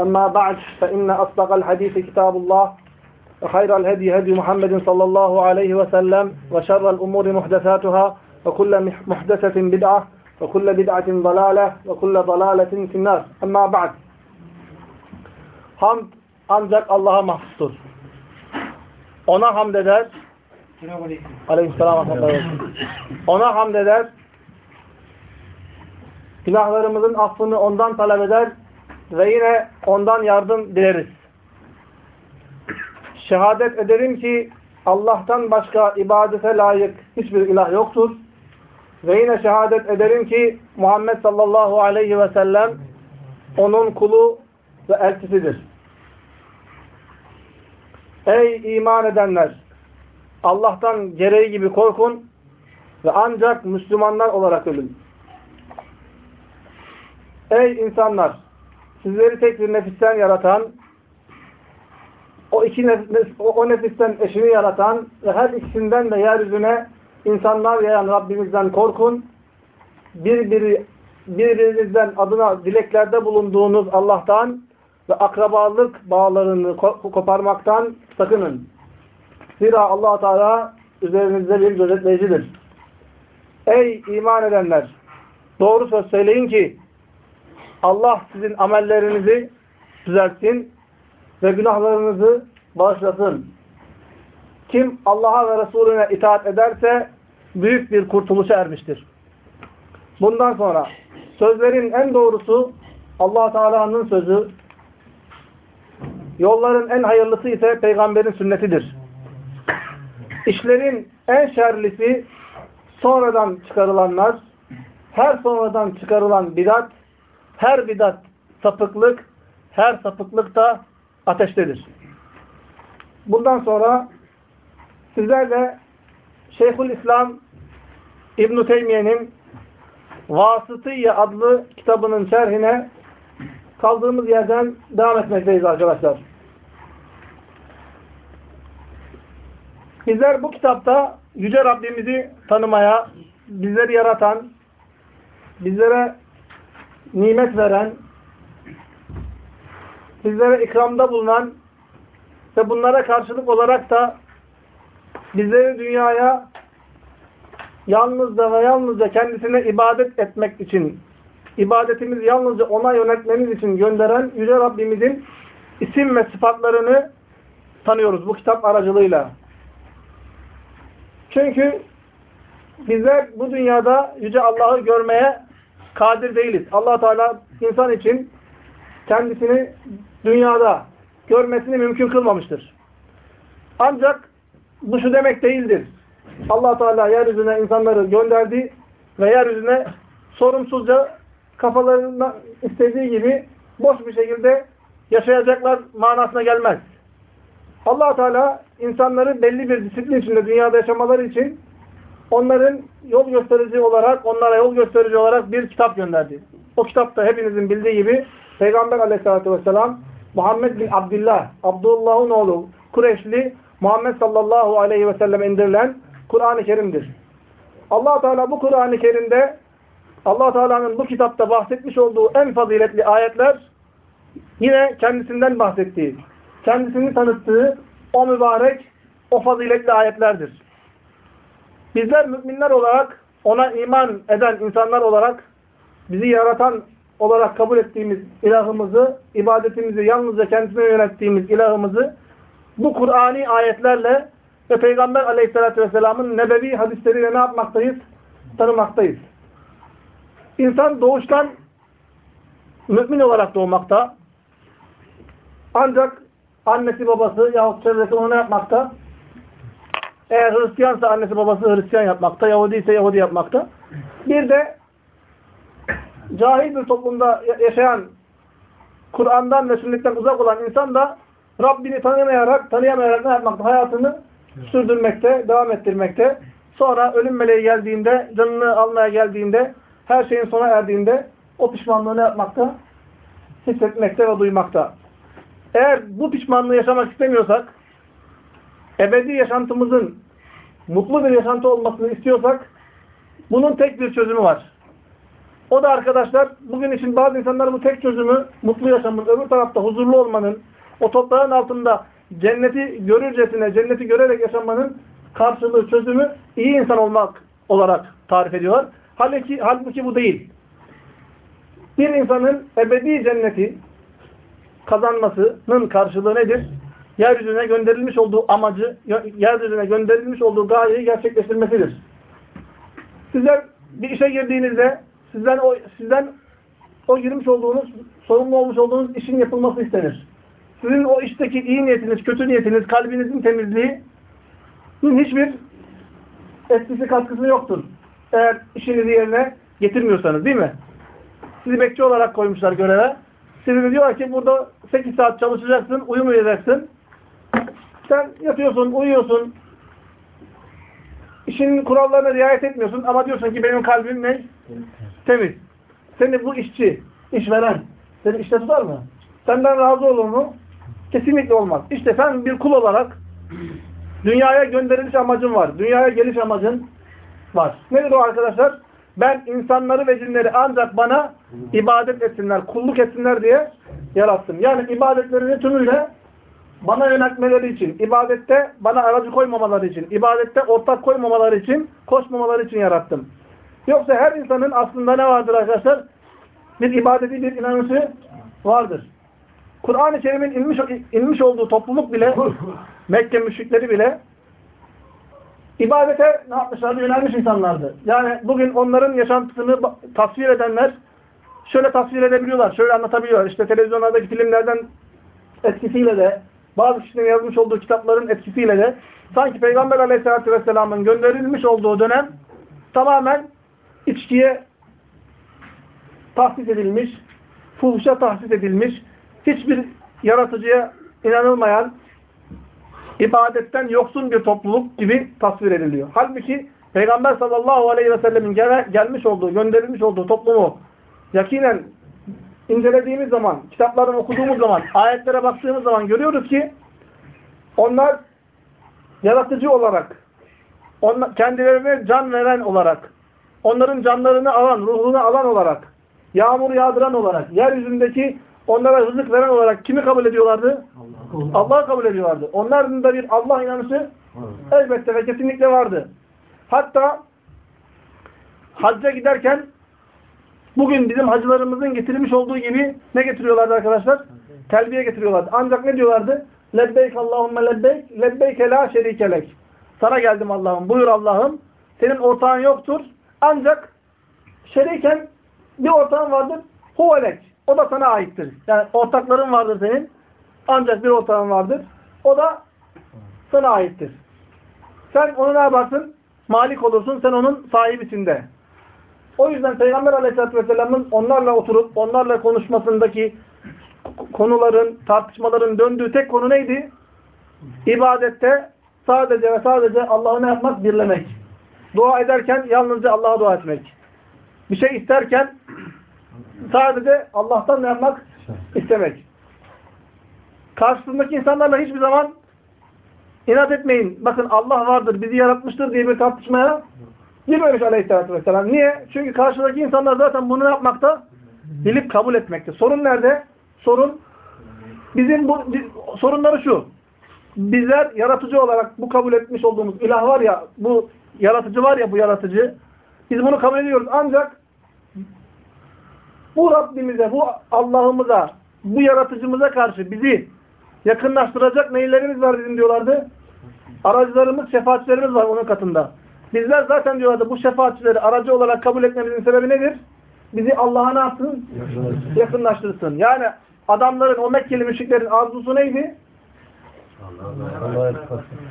أما بعد فإن أصدق الحديث كتاب الله وخير الهدي هدي محمد صلى الله عليه وسلم وشر الأمور محدثاتها وكل محدثة بدعة وكل بدعة ضلالة وكل ضلالة في النار أما بعد Hamd ancak Allah'a mahsustur. Ona hamd eder. Aleykümselam. Ona hamd eder. Günahlarımızın affını ondan talep eder ve yine ondan yardım dileriz. Şehadet ederim ki Allah'tan başka ibadete layık hiçbir ilah yoktur. Ve yine şehadet ederim ki Muhammed sallallahu aleyhi ve sellem onun kulu ve elçisidir. Ey iman edenler! Allah'tan gereği gibi korkun ve ancak Müslümanlar olarak ölün. Ey insanlar! Sizleri tek bir nefisten yaratan, o iki nefis, o nefisten eşini yaratan ve her ikisinden de yeryüzüne insanlar yayan Rabbimizden korkun. Birbiri, birbirinizden adına dileklerde bulunduğunuz Allah'tan ve akrabalık bağlarını koparmaktan sakının. Zira allah Teala üzerinizde bir gözetleyicidir. Ey iman edenler! Doğru söz söyleyin ki Allah sizin amellerinizi düzeltsin ve günahlarınızı bağışlasın. Kim Allah'a ve Resulüne itaat ederse büyük bir kurtuluşa ermiştir. Bundan sonra sözlerin en doğrusu allah Teala'nın sözü, yolların en hayırlısı ise peygamberin sünnetidir. İşlerin en şerlisi sonradan çıkarılanlar, her sonradan çıkarılan bidat, her bidat sapıklık, her sapıklık da ateştedir. Bundan sonra sizlerle Şeyhül İslam İbn-i Teymiye'nin Vasıtıyye adlı kitabının şerhine kaldığımız yerden devam etmekteyiz arkadaşlar. Bizler bu kitapta Yüce Rabbimizi tanımaya, bizleri yaratan, bizlere nimet veren, bizlere ikramda bulunan ve bunlara karşılık olarak da bizleri dünyaya yalnızca ve yalnızca kendisine ibadet etmek için, ibadetimizi yalnızca ona yönetmemiz için gönderen Yüce Rabbimizin isim ve sıfatlarını tanıyoruz bu kitap aracılığıyla. Çünkü bizler bu dünyada Yüce Allah'ı görmeye kadir değiliz. allah Teala insan için kendisini dünyada görmesini mümkün kılmamıştır. Ancak bu şu demek değildir. allah Teala yeryüzüne insanları gönderdi ve yeryüzüne sorumsuzca kafalarından istediği gibi boş bir şekilde yaşayacaklar manasına gelmez. allah Teala insanları belli bir disiplin içinde dünyada yaşamaları için onların yol gösterici olarak, onlara yol gösterici olarak bir kitap gönderdi. O kitapta hepinizin bildiği gibi Peygamber aleyhissalatü vesselam Muhammed bin Abdullah, Abdullah'ın oğlu Kureyşli Muhammed sallallahu aleyhi ve sellem indirilen Kur'an-ı Kerim'dir. allah Teala bu Kur'an-ı Kerim'de allah Teala'nın bu kitapta bahsetmiş olduğu en faziletli ayetler yine kendisinden bahsettiği, kendisini tanıttığı o mübarek, o faziletli ayetlerdir. Bizler müminler olarak, ona iman eden insanlar olarak bizi yaratan olarak kabul ettiğimiz ilahımızı, ibadetimizi yalnızca kendisine yönettiğimiz ilahımızı bu Kur'ani ayetlerle ve Peygamber aleyhissalatü vesselamın nebevi hadisleriyle ne yapmaktayız? Tanımaktayız. İnsan doğuştan mümin olarak doğmakta. Ancak annesi babası yahut çevresi onu ne yapmakta? Eğer Hristiyansa annesi babası Hristiyan yapmakta, Yahudi ise Yahudi yapmakta. Bir de cahil bir toplumda yaşayan, Kur'an'dan ve sünnetten uzak olan insan da Rabbini tanıyamayarak, tanıyamayarak ne yapmakta? Hayatını sürdürmekte, devam ettirmekte. Sonra ölüm meleği geldiğinde, canını almaya geldiğinde, her şeyin sona erdiğinde o pişmanlığı ne yapmakta? Hissetmekte ve duymakta. Eğer bu pişmanlığı yaşamak istemiyorsak, ebedi yaşantımızın mutlu bir yaşantı olmasını istiyorsak, bunun tek bir çözümü var. O da arkadaşlar, bugün için bazı insanlar bu tek çözümü, mutlu yaşamın, öbür tarafta huzurlu olmanın, o toprağın altında cenneti görürcesine, cenneti görerek yaşamanın karşılığı, çözümü iyi insan olmak olarak tarif ediyorlar. Halbuki, halbuki bu değil. Bir insanın ebedi cenneti kazanmasının karşılığı nedir? Yeryüzüne gönderilmiş olduğu amacı, yeryüzüne gönderilmiş olduğu gayeyi gerçekleştirmesidir. Sizler bir işe girdiğinizde sizden o sizden o girmiş olduğunuz, sorumlu olmuş olduğunuz işin yapılması istenir. Sizin o işteki iyi niyetiniz, kötü niyetiniz, kalbinizin temizliği hiçbir etkisi katkısı yoktur. Eğer işinizi yerine getirmiyorsanız değil mi? Sizi bekçi olarak koymuşlar göreve. Size diyorlar ki burada 8 saat çalışacaksın, uyumayacaksın. Sen yatıyorsun, uyuyorsun. İşin kurallarına riayet etmiyorsun ama diyorsun ki benim kalbim ne? Temiz. Seni bu işçi, işveren seni işte tutar mı? Senden razı olur mu? Kesinlikle olmaz. İşte sen bir kul olarak dünyaya gönderiliş amacın var. Dünyaya geliş amacın var. Nedir o arkadaşlar? Ben insanları ve cinleri ancak bana ibadet etsinler, kulluk etsinler diye yarattım. Yani ibadetlerini tümüyle bana yöneltmeleri için, ibadette bana aracı koymamaları için, ibadette ortak koymamaları için, koşmamaları için yarattım. Yoksa her insanın aslında ne vardır arkadaşlar? Bir ibadeti, bir inanışı vardır. Kur'an-ı Kerim'in inmiş, inmiş olduğu topluluk bile, Mekke müşrikleri bile ibadete ne yapmışlardı? Yönelmiş insanlardı. Yani bugün onların yaşantısını tasvir edenler şöyle tasvir edebiliyorlar, şöyle anlatabiliyorlar. İşte televizyonlardaki filmlerden etkisiyle de, bazı kişilerin yazmış olduğu kitapların etkisiyle de sanki Peygamber Aleyhisselatü Vesselam'ın gönderilmiş olduğu dönem tamamen içkiye tahsis edilmiş, fuhuşa tahsis edilmiş, hiçbir yaratıcıya inanılmayan, ibadetten yoksun bir topluluk gibi tasvir ediliyor. Halbuki Peygamber sallallahu aleyhi ve sellemin gel gelmiş olduğu, gönderilmiş olduğu toplumu yakinen incelediğimiz zaman, kitaplarını okuduğumuz zaman, ayetlere baktığımız zaman görüyoruz ki onlar yaratıcı olarak, onlar, kendilerine can veren olarak, onların canlarını alan, ruhunu alan olarak, yağmur yağdıran olarak, yeryüzündeki onlara rızık veren olarak kimi kabul ediyorlardı? Allah'ı Allah kabul ediyorlardı. Onların da bir Allah inanışı elbette ve kesinlikle vardı. Hatta hacca giderken bugün bizim hacılarımızın getirmiş olduğu gibi ne getiriyorlardı arkadaşlar? Telbiye getiriyorlardı. Ancak ne diyorlardı? Lebbeyk Allahümme lebbeyk, lebbeyke la şerikelek. Sana geldim Allah'ım, buyur Allah'ım. Senin ortağın yoktur. Ancak şeriken bir ortağın vardır. Huvelek. O da sana aittir. Yani ortakların vardır senin. Ancak bir ortağın vardır. O da sana aittir. Sen onu ne yaparsın? Malik olursun. Sen onun sahibisin de. O yüzden Peygamber Aleyhisselatü Vesselam'ın onlarla oturup onlarla konuşmasındaki konuların, tartışmaların döndüğü tek konu neydi? İbadette sadece ve sadece Allah'ı ne yapmak? Birlemek. Dua ederken yalnızca Allah'a dua etmek. Bir şey isterken sadece Allah'tan ne yapmak? İstemek. Karşısındaki insanlarla hiçbir zaman inat etmeyin. Bakın Allah vardır, bizi yaratmıştır diye bir tartışmaya girmemiş aleyhissalatü vesselam. Niye? Çünkü karşıdaki insanlar zaten bunu yapmakta? Bilip kabul etmekte. Sorun nerede? Sorun bizim bu sorunları şu. Bizler yaratıcı olarak bu kabul etmiş olduğumuz ilah var ya, bu yaratıcı var ya bu yaratıcı. Biz bunu kabul ediyoruz. Ancak bu Rabbimize, bu Allah'ımıza, bu yaratıcımıza karşı bizi yakınlaştıracak neylerimiz var bizim diyorlardı. Aracılarımız, şefaatçilerimiz var onun katında. Bizler zaten diyorlardı bu şefaatçileri aracı olarak kabul etmemizin sebebi nedir? Bizi Allah'a ne yapsın? Yakınlaştırsın. Yani adamların, o Mekkeli müşriklerin arzusu neydi?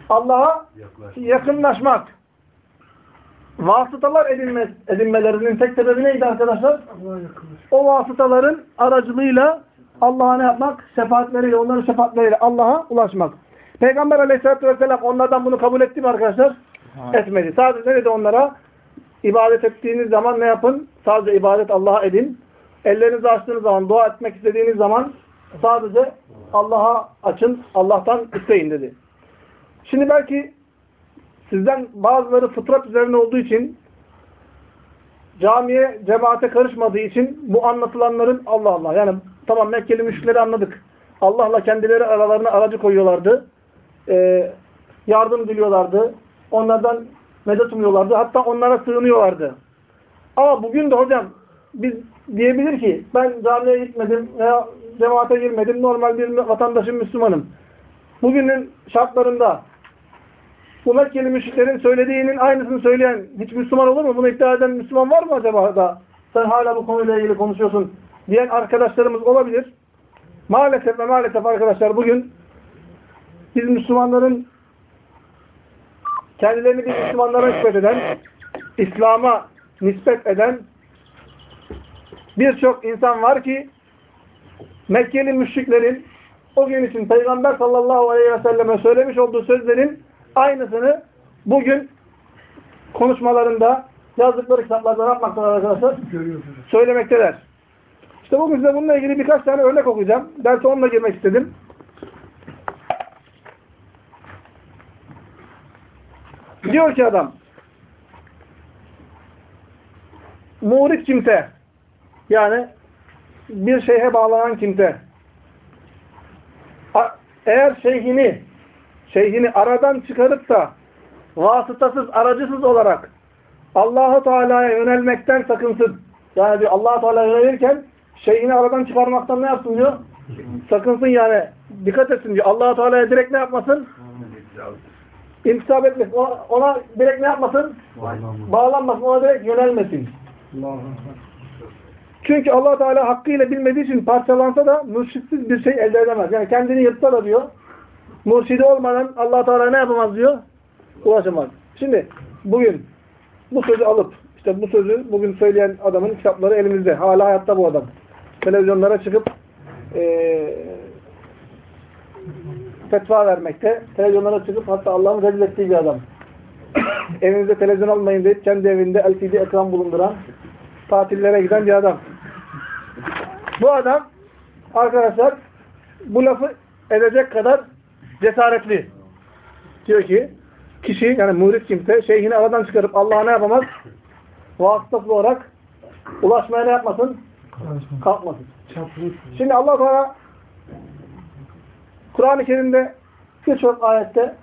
Allah'a yakınlaşmak. Vasıtalar edinme, edinmelerinin tek sebebi neydi arkadaşlar? O vasıtaların aracılığıyla Allah'a ne yapmak? Şefaatleriyle, onların şefaatleriyle Allah'a ulaşmak. Peygamber aleyhissalatü vesselam onlardan bunu kabul etti mi arkadaşlar? Etmedi. Sadece ne dedi onlara? İbadet ettiğiniz zaman ne yapın? Sadece ibadet Allah'a edin. Ellerinizi açtığınız zaman, dua etmek istediğiniz zaman sadece Allah'a açın, Allah'tan isteyin dedi. Şimdi belki sizden bazıları fıtrat üzerine olduğu için camiye, cemaate karışmadığı için bu anlatılanların Allah Allah. Yani tamam Mekkeli müşrikleri anladık. Allah'la kendileri aralarına aracı koyuyorlardı. Ee, yardım diliyorlardı. Onlardan medet umuyorlardı. Hatta onlara sığınıyorlardı. Ama bugün de hocam biz diyebilir ki ben camiye gitmedim veya cemaate girmedim. Normal bir vatandaşım Müslümanım. Bugünün şartlarında bu Mekkeli müşriklerin söylediğinin aynısını söyleyen hiç Müslüman olur mu? Bunu iddia eden Müslüman var mı acaba da? Sen hala bu konuyla ilgili konuşuyorsun diyen arkadaşlarımız olabilir. Maalesef ve maalesef arkadaşlar bugün biz Müslümanların kendilerini bir Müslümanlara nispet eden, İslam'a nispet eden birçok insan var ki Mekkeli müşriklerin o gün için Peygamber sallallahu aleyhi ve selleme söylemiş olduğu sözlerin aynısını bugün konuşmalarında yazdıkları kitaplarda yapmaktalar arkadaşlar? Söylemekteler. İşte bugün size bununla ilgili birkaç tane örnek okuyacağım. Derse onunla girmek istedim. Diyor ki adam muğrik kimse yani bir şeyhe bağlanan kimse eğer şeyhini şeyhini aradan çıkarıp da vasıtasız, aracısız olarak Allahu Teala'ya yönelmekten sakınsın. Yani diyor Allah Teala'ya yönelirken şeyhini aradan çıkarmaktan ne yapsın diyor? Sakınsın yani. Dikkat etsin diyor. Allah Teala'ya direkt ne yapmasın? İntisap etmesin. Ona, ona direkt ne yapmasın? Bağlanmasın. Ona direkt yönelmesin. Çünkü allah Teala hakkıyla bilmediği için parçalansa da mürşitsiz bir şey elde edemez. Yani kendini yırtsa da diyor. Mürşidi olmadan allah Teala ne yapamaz diyor? Ulaşamaz. Şimdi bugün bu sözü alıp işte bu sözü bugün söyleyen adamın kitapları elimizde. Hala hayatta bu adam. Televizyonlara çıkıp ee, fetva vermekte. Televizyonlara çıkıp hatta Allah'ın rezil ettiği bir adam. Evinizde televizyon almayın deyip kendi evinde LCD ekran bulunduran tatillere giden bir adam. Bu adam arkadaşlar bu lafı edecek kadar cesaretli. Diyor ki kişi yani murid kimse şeyhini aradan çıkarıp Allah'a ne yapamaz? Vasıtası olarak ulaşmaya ne yapmasın? Kalkmasın. Şimdi Allah Teala Kur'an-ı Kerim'de birçok ayette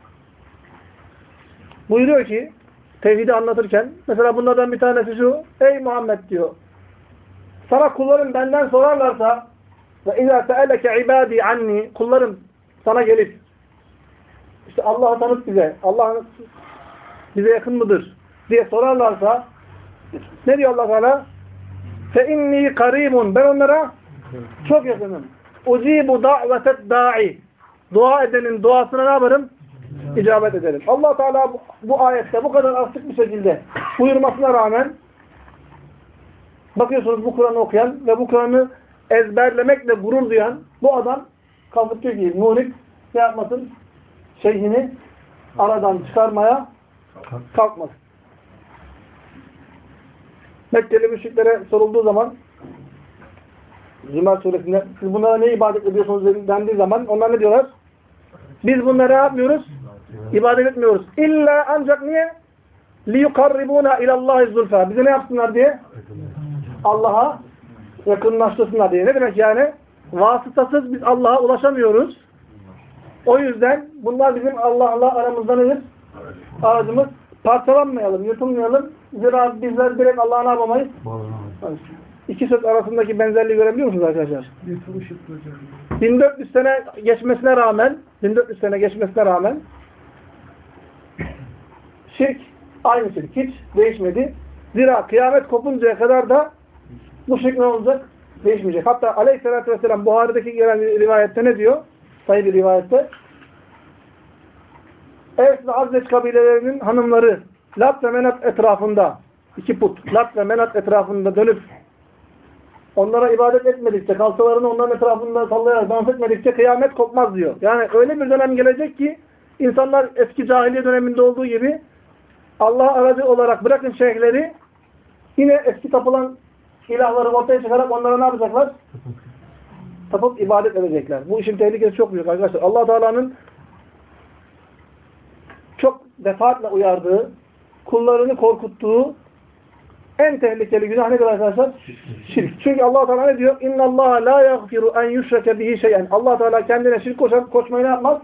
buyuruyor ki tevhidi anlatırken mesela bunlardan bir tanesi şu Ey Muhammed diyor. Sana kullarım benden sorarlarsa ve izâ se'eleke ibâdî anni kullarım sana gelip işte Allah'ı tanıt bize Allah bize yakın mıdır? diye sorarlarsa ne diyor Allah Teala? Fe inni karimun ben onlara çok yakınım. Ucibu da'vetet da'i dua edenin duasına ne yaparım? icabet ederim. allah Teala bu, bu ayette bu kadar açık bir şekilde buyurmasına rağmen bakıyorsunuz bu Kur'an'ı okuyan ve bu Kur'an'ı ezberlemekle gurur duyan bu adam kalkıp diyor ki Nurik ne yapmasın? Şeyhini aradan çıkarmaya kalkmasın. Mekkeli müşriklere sorulduğu zaman Zümer suresinde siz bunlara ne ibadet ediyorsunuz dendiği zaman onlar ne diyorlar? Biz bunlara yapmıyoruz? İbadet etmiyoruz. İlla ancak niye? لِيُقَرِّبُونَ اِلَى اللّٰهِ زُلْفَى Bizi ne yapsınlar diye? Allah'a yakınlaştırsınlar diye. Ne demek yani? Vasıtasız biz Allah'a ulaşamıyoruz. O yüzden bunlar bizim Allah'la aramızda nedir? Aracımız parçalanmayalım, yırtılmayalım. Zira bizler direkt Allah'a ne yapamayız? iki söz arasındaki benzerliği görebiliyor musunuz arkadaşlar? Yırtılmış hocam. 1400 sene geçmesine rağmen 1400 sene geçmesine rağmen şirk aynı şirk hiç değişmedi. Zira kıyamet kopuncaya kadar da bu şirk ne olacak? Değişmeyecek. Hatta aleyhissalatü vesselam Buhari'deki gelen rivayette ne diyor? Sayı bir rivayette. Evs ve Azreç kabilelerinin hanımları Lat ve Menat etrafında iki put Lat ve Menat etrafında dönüp onlara ibadet etmedikçe, kalsalarını onların etrafında sallayarak dans etmedikçe kıyamet kopmaz diyor. Yani öyle bir dönem gelecek ki insanlar eski cahiliye döneminde olduğu gibi Allah aracı olarak bırakın şeyhleri yine eski tapılan ilahları ortaya çıkarak onlara ne yapacaklar? Tapıp ibadet edecekler. Bu işin tehlikesi çok büyük arkadaşlar. allah Teala'nın çok defaatle uyardığı, kullarını korkuttuğu en tehlikeli günah nedir arkadaşlar? Şirk. Çünkü Allah Teala ne diyor? İnna Allah la yaghfiru en yushrake bihi şey'en. Allah Teala kendine şirk koşan koşmayı ne yapmaz?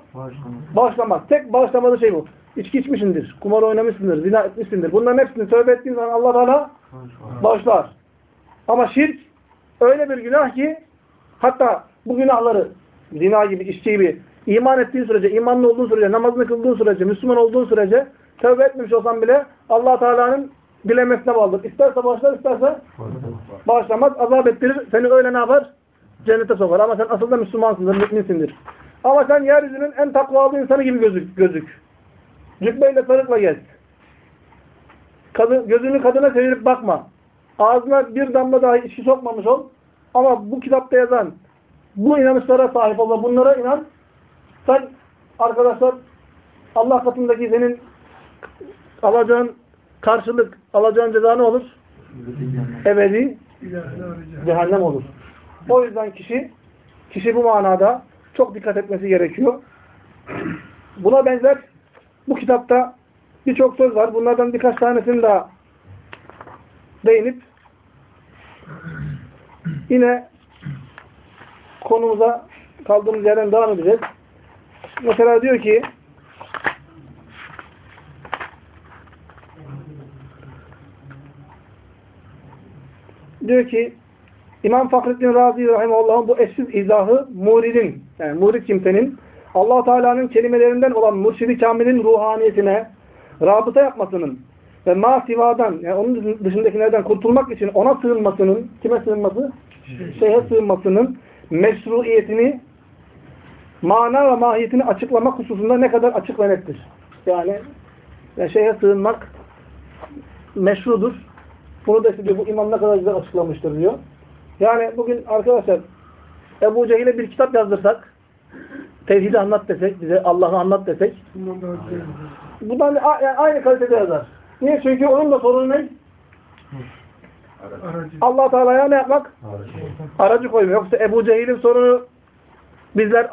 Bağışlamaz. Tek bağışlamadığı şey bu. İçki içmişsindir, kumar oynamışsındır, zina etmişsindir. Bunların hepsini tövbe ettiğin zaman Allah Teala bağışlar. Ama şirk öyle bir günah ki hatta bu günahları zina gibi, içki gibi iman ettiğin sürece, imanlı olduğun sürece, namazını kıldığın sürece, Müslüman olduğun sürece tövbe etmemiş olsan bile Allah Teala'nın dilemesine bağlıdır. İsterse bağışlar, isterse bağışlamaz, azap ettirir. Seni öyle ne yapar? Cennete sokar. Ama sen asıl da Müslümansındır, müminsindir. Ama sen yeryüzünün en takvalı insanı gibi gözük. gözük. Cübbeyle sarıkla gez. Kadın, gözünü kadına çevirip bakma. Ağzına bir damla dahi içki sokmamış ol. Ama bu kitapta yazan bu inanışlara sahip ol. Bunlara inan. Sen arkadaşlar Allah katındaki senin alacağın karşılık, alacağın ceza ne olur? Ebedi cehennem olur. O yüzden kişi kişi bu manada çok dikkat etmesi gerekiyor. Buna benzer bu kitapta birçok söz var. Bunlardan birkaç tanesini daha değinip yine konumuza kaldığımız yerden devam edeceğiz. Mesela diyor ki diyor ki İmam Fahrettin Razi Rahimullah'ın bu eşsiz izahı muridin yani murid kimsenin allah Teala'nın kelimelerinden olan mürşidi kamilin ruhaniyetine rabıta yapmasının ve masivadan yani onun dışındakilerden kurtulmak için ona sığınmasının kime sığınması? Şeyhe sığınmasının meşruiyetini mana ve mahiyetini açıklamak hususunda ne kadar açık ve nettir. Yani, yani şeyhe sığınmak meşrudur. Bunu da işte bu imam ne kadar güzel açıklamıştır diyor. Yani bugün arkadaşlar Ebu Cehil'e bir kitap yazdırsak tevhidi anlat desek, bize Allah'ı anlat desek bundan yani aynı kalitede yazar. Niye? Çünkü onun da sorunu ne? Allah Teala'ya ne yapmak? Aracı. Aracı koymuyor. Yoksa Ebu Cehil'in sorunu bizler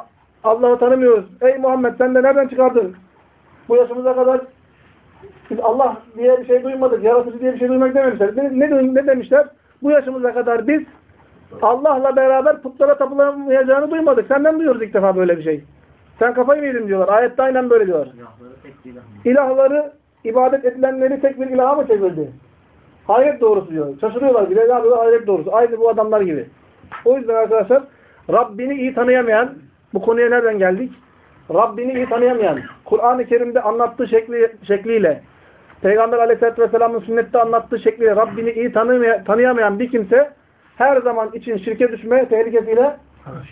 Allah'ı tanımıyoruz. Ey Muhammed sen de nereden çıkardın? Bu yaşımıza kadar biz Allah diye bir şey duymadık. Yaratıcı diye bir şey duymak dememişler. Ne, ne, ne demişler? Bu yaşımıza kadar biz Allah'la beraber putlara tapılamayacağını duymadık. Senden duyuyoruz ilk defa böyle bir şey. Sen kafayı mı yedin diyorlar. Ayette aynen böyle diyorlar. İlahları, ibadet edilenleri tek bir ilaha mı çevirdi? Hayret doğrusu diyor. Şaşırıyorlar bile. Ne yapıyorlar? Hayret doğrusu. Aynı bu adamlar gibi. O yüzden arkadaşlar Rabbini iyi tanıyamayan, bu konuya nereden geldik? Rabbini iyi tanıyamayan, Kur'an-ı Kerim'de anlattığı şekli, şekliyle, Peygamber Aleyhisselatü Vesselam'ın sünnette anlattığı şekliyle Rabbini iyi tanıyamayan bir kimse her zaman için şirke düşme tehlikesiyle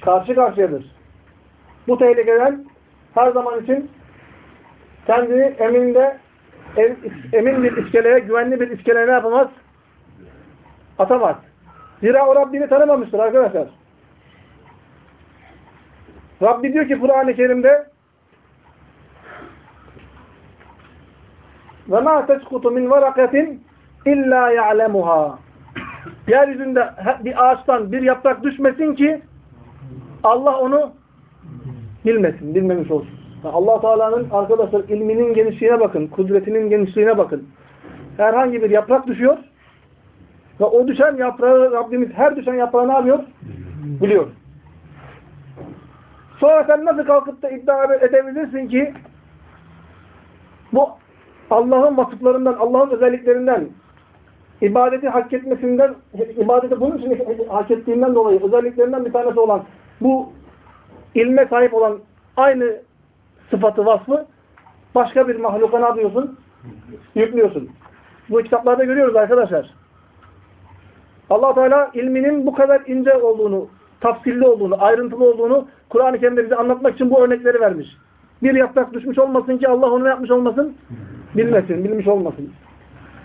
karşı karşıyadır. Bu tehlikeden her zaman için kendini eminde emin bir iskeleye, güvenli bir iskeleye ne yapamaz? Atamaz. Zira o Rabbini tanımamıştır arkadaşlar. Rabbi diyor ki Kur'an-ı Kerim'de ve ma teskutu min varakatin illa ya'lemuha yeryüzünde bir ağaçtan bir yaprak düşmesin ki Allah onu bilmesin, bilmemiş olsun. Allah Teala'nın arkadaşlar ilminin genişliğine bakın, kudretinin genişliğine bakın. Herhangi bir yaprak düşüyor ve o düşen yaprağı Rabbimiz her düşen yaprağı ne yapıyor? Biliyor. Sonra sen nasıl kalkıp da iddia edebilirsin ki bu Allah'ın vasıflarından, Allah'ın özelliklerinden ibadeti hak etmesinden, ibadeti bunun için hak ettiğinden dolayı özelliklerinden bir tanesi olan bu ilme sahip olan aynı sıfatı, vasfı başka bir mahluka ne yapıyorsun? Yüklüyorsun. Bu kitaplarda görüyoruz arkadaşlar. allah Teala ilminin bu kadar ince olduğunu, tafsilli olduğunu, ayrıntılı olduğunu Kur'an-ı Kerim'de bize anlatmak için bu örnekleri vermiş. Bir yaprak düşmüş olmasın ki Allah onu yapmış olmasın? Bilmesin, bilmiş olmasın.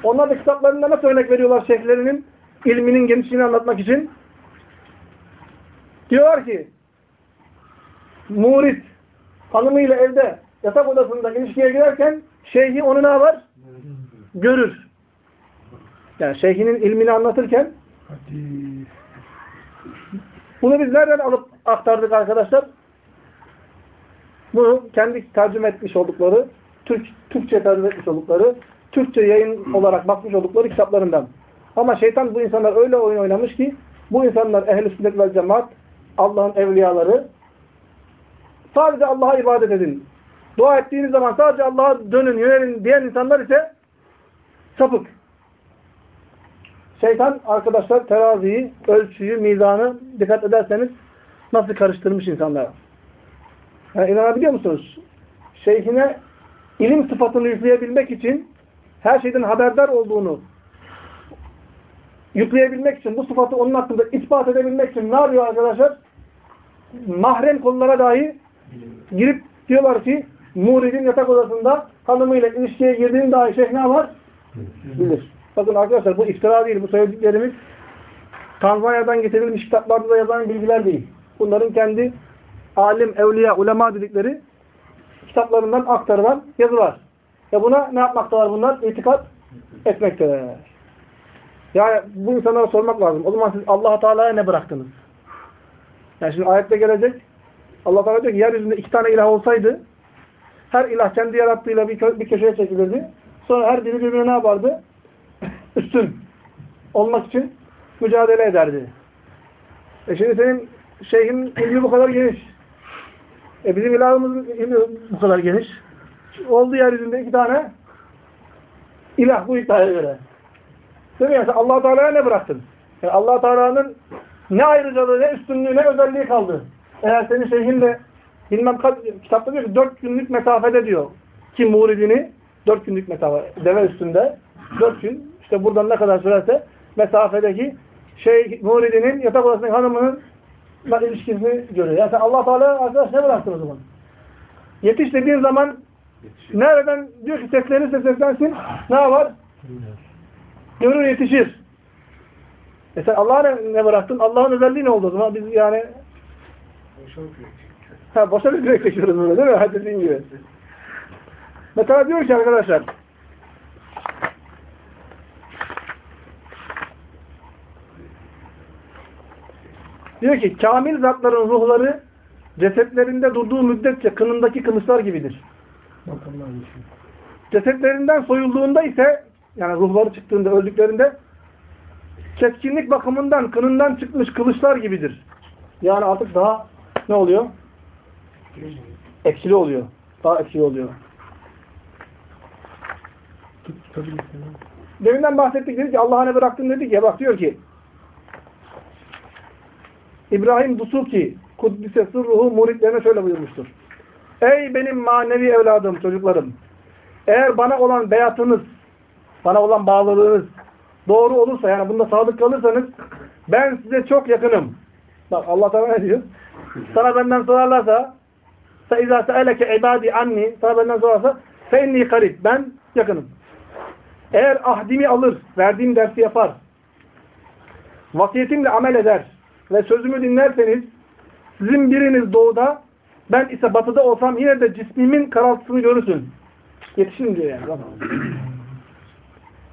Onlar da kitaplarında nasıl örnek veriyorlar şeyhlerinin ilminin genişliğini anlatmak için? Diyorlar ki murit hanımıyla evde yatak odasında ilişkiye girerken şeyhi onu ne yapar? Görür. Yani şeyhinin ilmini anlatırken bunu biz nereden alıp aktardık arkadaşlar? Bunu kendi tercüme etmiş oldukları, Türk, Türkçe tercüme etmiş oldukları, Türkçe yayın olarak bakmış oldukları kitaplarından. Ama şeytan bu insanlar öyle oyun oynamış ki bu insanlar ehl-i sünnet vel cemaat Allah'ın evliyaları sadece Allah'a ibadet edin. Dua ettiğiniz zaman sadece Allah'a dönün, yönelin diyen insanlar ise sapık. Şeytan arkadaşlar teraziyi, ölçüyü, mizanı dikkat ederseniz nasıl karıştırmış insanlara. Yani inanabiliyor musunuz? Şeyhine ilim sıfatını yükleyebilmek için her şeyden haberdar olduğunu yükleyebilmek için, bu sıfatı onun hakkında ispat edebilmek için ne yapıyor arkadaşlar? Mahrem konulara dahi girip diyorlar ki muridin yatak odasında hanımıyla ilişkiye girdiğini dahi şeyh ne var? Bilir. Bakın arkadaşlar bu iftira değil. Bu söylediklerimiz Tanzanya'dan getirilmiş kitaplarda da yazan bilgiler değil. Bunların kendi alim, evliya, ulema dedikleri kitaplarından aktarılan yazılar. Ya buna ne yapmaktalar bunlar? İtikat etmekteler. Yani bu insanlara sormak lazım. O zaman siz allah Teala'ya ne bıraktınız? Yani şimdi ayette gelecek. Allah Teala diyor ki yeryüzünde iki tane ilah olsaydı her ilah kendi yarattığıyla bir köşeye çekilirdi. Sonra her biri birbirine ne yapardı? Üstün olmak için mücadele ederdi. E şimdi senin şeyhin ilmi bu kadar geniş. E bizim ilahımızın ilmi bu kadar geniş. Oldu yeryüzünde iki tane ilah bu iddiaya göre. Değil mi? Yani allah Teala'ya ne bıraktın? Yani allah Teala'nın ne ayrıcalığı, ne üstünlüğü, ne özelliği kaldı. Eğer senin şeyhinle bilmem kaç kitapta diyor ki dört günlük mesafede diyor ki muridini dört günlük mesafe deve üstünde dört gün işte buradan ne kadar sürerse mesafedeki şey muridinin yatak odasındaki hanımının ilişkisini görüyor. Yani allah Teala arkadaş ne bıraktın o zaman? Yetiş dediğin zaman nereden diyor ki seslenirse seslensin ne var? Görür yetişir. E sen Allah'a ne, ne bıraktın? Allah'ın özelliği ne oldu o zaman? Biz yani ha, boşa bir kürek taşıyoruz böyle değil mi? Hadi dediğin gibi. Mesela diyor ki arkadaşlar diyor ki kamil zatların ruhları cesetlerinde durduğu müddetçe kınındaki kılıçlar gibidir. Cesetlerinden soyulduğunda ise yani ruhları çıktığında, öldüklerinde keskinlik bakımından, kınından çıkmış kılıçlar gibidir. Yani artık daha ne oluyor? Eksili oluyor. Daha eksili oluyor. Deminden bahsettik dedik ki Allah'a ne bıraktın dedik ya bak diyor ki İbrahim Dusuki Kuddise sırruhu muritlerine şöyle buyurmuştur. Ey benim manevi evladım, çocuklarım. Eğer bana olan beyatınız, bana olan bağlılığınız doğru olursa, yani bunda sadık kalırsanız ben size çok yakınım. Bak Allah Teala ne diyor? Sana benden sorarlarsa فَاِذَا سَأَلَكَ عِبَادِ anni Sana benden sorarsa فَاِنِّي karib Ben yakınım. Eğer ahdimi alır, verdiğim dersi yapar, vasiyetimle amel eder ve sözümü dinlerseniz sizin biriniz doğuda ben ise batıda olsam yine de cismimin karaltısını görürsün. Yetişin diyor yani.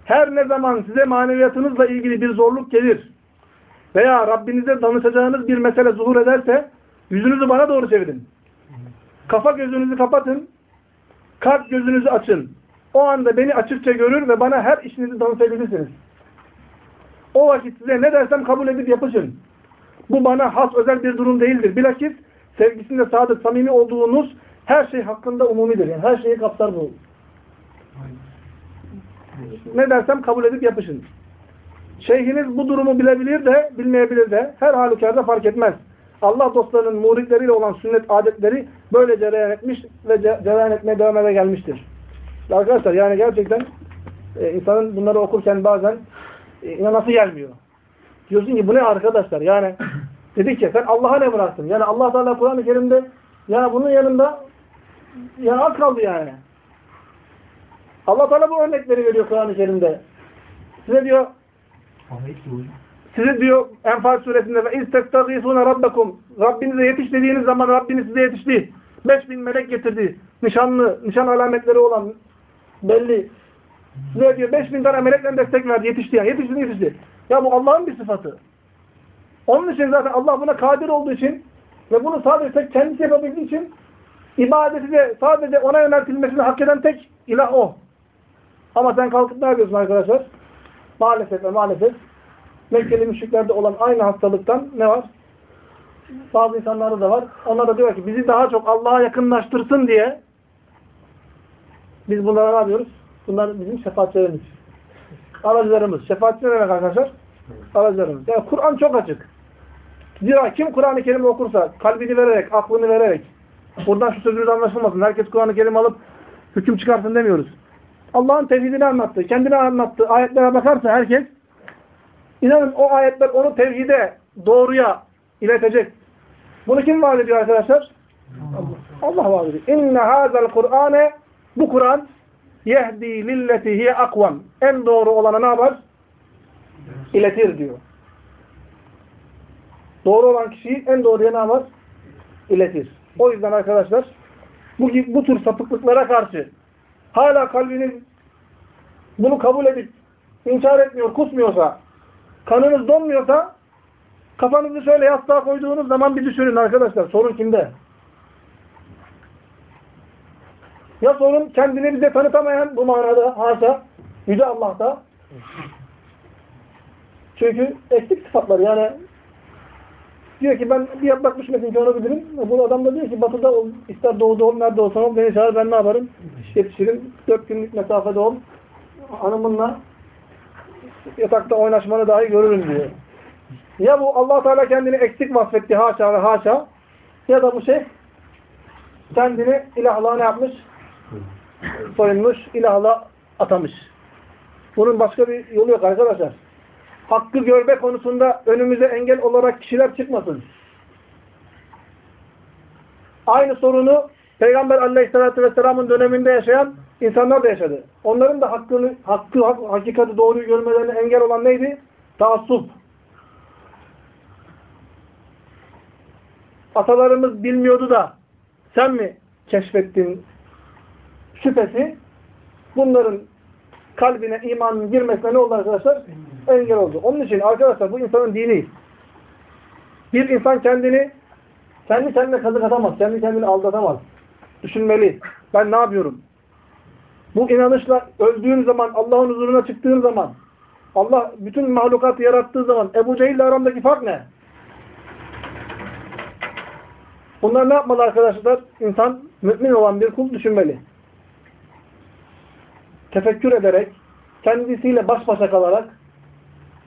Her ne zaman size maneviyatınızla ilgili bir zorluk gelir veya Rabbinize danışacağınız bir mesele zuhur ederse yüzünüzü bana doğru çevirin. Kafa gözünüzü kapatın. Kalp gözünüzü açın. O anda beni açıkça görür ve bana her işinizi danışabilirsiniz. O vakit size ne dersem kabul edip yapışın. Bu bana has özel bir durum değildir. Bilakis sevgisinde sadık, samimi olduğunuz her şey hakkında umumidir. Yani her şeyi kapsar bu. Ne dersem kabul edip yapışın. Şeyhiniz bu durumu bilebilir de, bilmeyebilir de, her halükarda fark etmez. Allah dostlarının muritleriyle olan sünnet adetleri böyle cereyan etmiş ve cereyan etmeye devam ede gelmiştir. Arkadaşlar yani gerçekten e, insanın bunları okurken bazen e, inanası gelmiyor. Diyorsun ki bu ne arkadaşlar? Yani dedik ya sen Allah'a ne bıraktın? Yani Allah Teala Kur'an-ı Kerim'de yani bunun yanında yani az kaldı yani. Allah Teala bu örnekleri veriyor Kur'an-ı Kerim'de. Size diyor size diyor Enfal suresinde ve istestagisune rabbekum Rabbinize yetiş dediğiniz zaman Rabbiniz size yetişti. 5000 melek getirdi. Nişanlı, nişan alametleri olan belli. Size diyor 5000 tane melekle destek verdi. Yetişti yani. Yetişti yetişti. Ya bu Allah'ın bir sıfatı. Onun için zaten Allah buna kadir olduğu için ve bunu sadece kendisi yapabildiği için ibadeti de sadece ona yöneltilmesini hak eden tek ilah o. Ama sen kalkıp ne yapıyorsun arkadaşlar? Maalesef ve maalesef Mekkeli müşriklerde olan aynı hastalıktan ne var? Bazı insanlarda da var. Onlar da diyor ki bizi daha çok Allah'a yakınlaştırsın diye biz bunlara ne yapıyoruz? Bunlar bizim şefaatçilerimiz. Aracılarımız. Şefaatçi ne arkadaşlar? Aracılarımız. Yani Kur'an çok açık. Zira kim Kur'an-ı Kerim okursa, kalbini vererek, aklını vererek, buradan şu sözümüz anlaşılmasın. Herkes Kur'an-ı Kerim alıp hüküm çıkarsın demiyoruz. Allah'ın tevhidini anlattı, kendine anlattığı ayetlere bakarsa herkes, inanın o ayetler onu tevhide, doğruya iletecek. Bunu kim vaat ediyor arkadaşlar? Allah, Allah vaat ediyor. İnne hazel Kur'ane bu Kur'an yehdi lilleti hiye akvam. En doğru olana ne yapar? İletir diyor. Doğru olan kişiyi en doğruya ne yapar? İletir. O yüzden arkadaşlar bu, bu tür sapıklıklara karşı hala kalbiniz bunu kabul edip inkar etmiyor, kusmuyorsa, kanınız donmuyorsa kafanızı şöyle yastığa koyduğunuz zaman bir düşünün arkadaşlar. Sorun kimde? Ya sorun kendini bize tanıtamayan bu manada haşa Yüce Allah'ta. Çünkü eksik sıfatlar yani diyor ki ben bir yaprak düşmesin ki onu bilirim. Bu adam da diyor ki batıda ol, ister doğuda ol, nerede olsam ol, beni çağır ben ne yaparım? Yetişirim. Dört günlük mesafede ol. Hanımınla yatakta oynaşmanı dahi görürüm diyor. Ya bu allah Teala kendini eksik vasfetti haşa ve haşa ya da bu şey kendini ilahlığa ne yapmış? Soyunmuş, ilahla atamış. Bunun başka bir yolu yok arkadaşlar. Hakkı görme konusunda önümüze engel olarak kişiler çıkmasın. Aynı sorunu Peygamber aleyhissalatü vesselamın döneminde yaşayan insanlar da yaşadı. Onların da hakkını, hakkı, hakikati doğruyu görmelerine engel olan neydi? Taassup. Atalarımız bilmiyordu da sen mi keşfettin şüphesi bunların kalbine imanın girmesine ne oldu arkadaşlar? Engel oldu. Onun için arkadaşlar bu insanın dini. Bir insan kendini kendi kendine kazık atamaz. Kendi kendini aldatamaz. Düşünmeli. Ben ne yapıyorum? Bu inanışla öldüğün zaman, Allah'ın huzuruna çıktığın zaman, Allah bütün mahlukatı yarattığı zaman Ebu Cehil ile aramdaki fark ne? Bunlar ne yapmalı arkadaşlar? İnsan mümin olan bir kul düşünmeli tefekkür ederek, kendisiyle baş başa kalarak,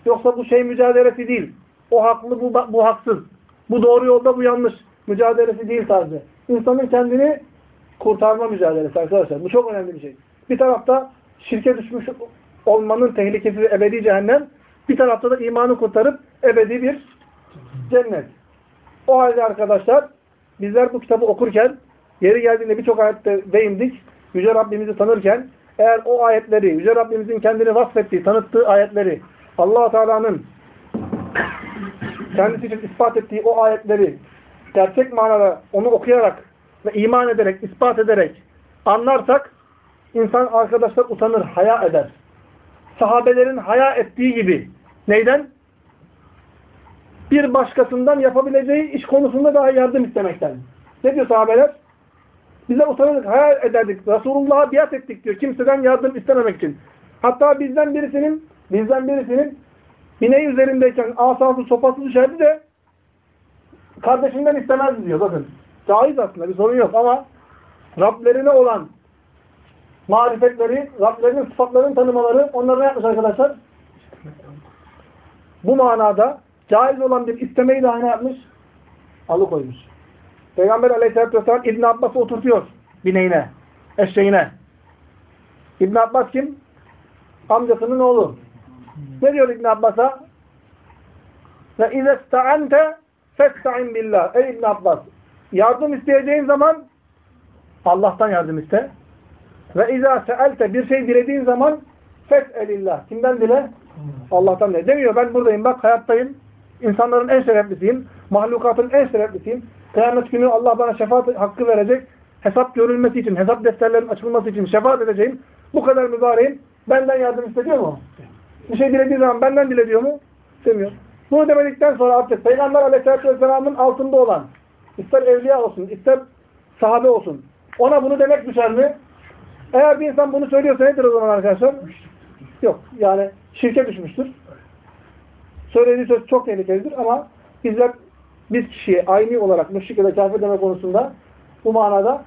yoksa bu şey mücadelesi değil. O haklı, bu, bu haksız. Bu doğru yolda, bu yanlış. Mücadelesi değil sadece. İnsanın kendini kurtarma mücadelesi arkadaşlar. Bu çok önemli bir şey. Bir tarafta şirke düşmüş olmanın tehlikesi ebedi cehennem. Bir tarafta da imanı kurtarıp ebedi bir cennet. O halde arkadaşlar bizler bu kitabı okurken yeri geldiğinde birçok ayette değindik. Yüce Rabbimizi tanırken eğer o ayetleri, Yüce Rabbimizin kendini vasfettiği, tanıttığı ayetleri, allah Teala'nın kendisi için ispat ettiği o ayetleri gerçek manada onu okuyarak ve iman ederek, ispat ederek anlarsak insan arkadaşlar utanır, haya eder. Sahabelerin haya ettiği gibi. Neyden? Bir başkasından yapabileceği iş konusunda daha yardım istemekten. Ne diyor sahabeler? Bize utanırdık, hayal ederdik. Resulullah'a biat ettik diyor. Kimseden yardım istememek için. Hatta bizden birisinin bizden birisinin bineği üzerindeyken asası sopası düşerdi de kardeşinden istemezdi diyor. Bakın. Caiz aslında bir sorun yok ama Rablerine olan marifetleri, Rablerinin sıfatlarını tanımaları onları ne yapmış arkadaşlar? bu manada caiz olan bir istemeyi daha ne yapmış? Alıkoymuş. Peygamber aleyhissalatü vesselam İbn Abbas'ı oturtuyor bineğine, eşeğine. İbn Abbas kim? Amcasının oğlu. Ne diyor İbn Abbas'a? Ve izesta'ante festa'in billah. Ey İbn Abbas, yardım isteyeceğin zaman Allah'tan yardım iste. Ve izâ se'elte bir şey dilediğin zaman fes'elillah. Kimden dile? Allah'tan dile. Demiyor ben buradayım bak hayattayım. İnsanların en şereflisiyim. Mahlukatın en şereflisiyim. Kıyamet günü Allah bana şefaat hakkı verecek. Hesap görülmesi için, hesap defterlerinin açılması için şefaat edeceğim. Bu kadar mübareğim. Benden yardım istediyor mu? Bir şey dilediği zaman benden dile diyor mu? Demiyor. Bunu demedikten sonra artık Peygamber Aleyhisselatü Vesselam'ın altında olan ister evliya olsun, ister sahabe olsun. Ona bunu demek düşer mi? Eğer bir insan bunu söylüyorsa nedir o zaman arkadaşlar? Yok. Yani şirke düşmüştür. Söylediği söz çok tehlikelidir ama bizler biz kişiye aynı olarak müşrik ya da kafir deme konusunda bu manada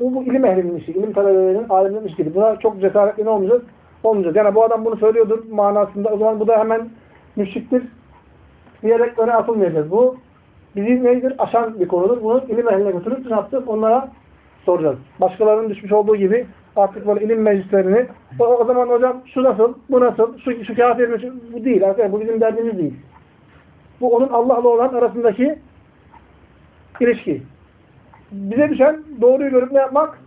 bu, bu ilim ehlinin işi, ilim talebelerinin, alimlerin işidir. Buna çok cesaretli ne olmayacağız? Olmayacağız. Yani bu adam bunu söylüyordur manasında o zaman bu da hemen müşriktir diyerek öne atılmayacağız. Bu bizi neydir? Aşan bir konudur. Bunu ilim ehline götürüp ne yaptık? Onlara soracağız. Başkalarının düşmüş olduğu gibi artık böyle ilim meclislerini o, o zaman hocam şu nasıl, bu nasıl, şu, şu kafir mi, şu, bu değil. Arkadaşlar bu bizim derdimiz değil. Bu onun Allah'la olan arasındaki ilişki. Bize düşen doğruyu görüp ne yapmak?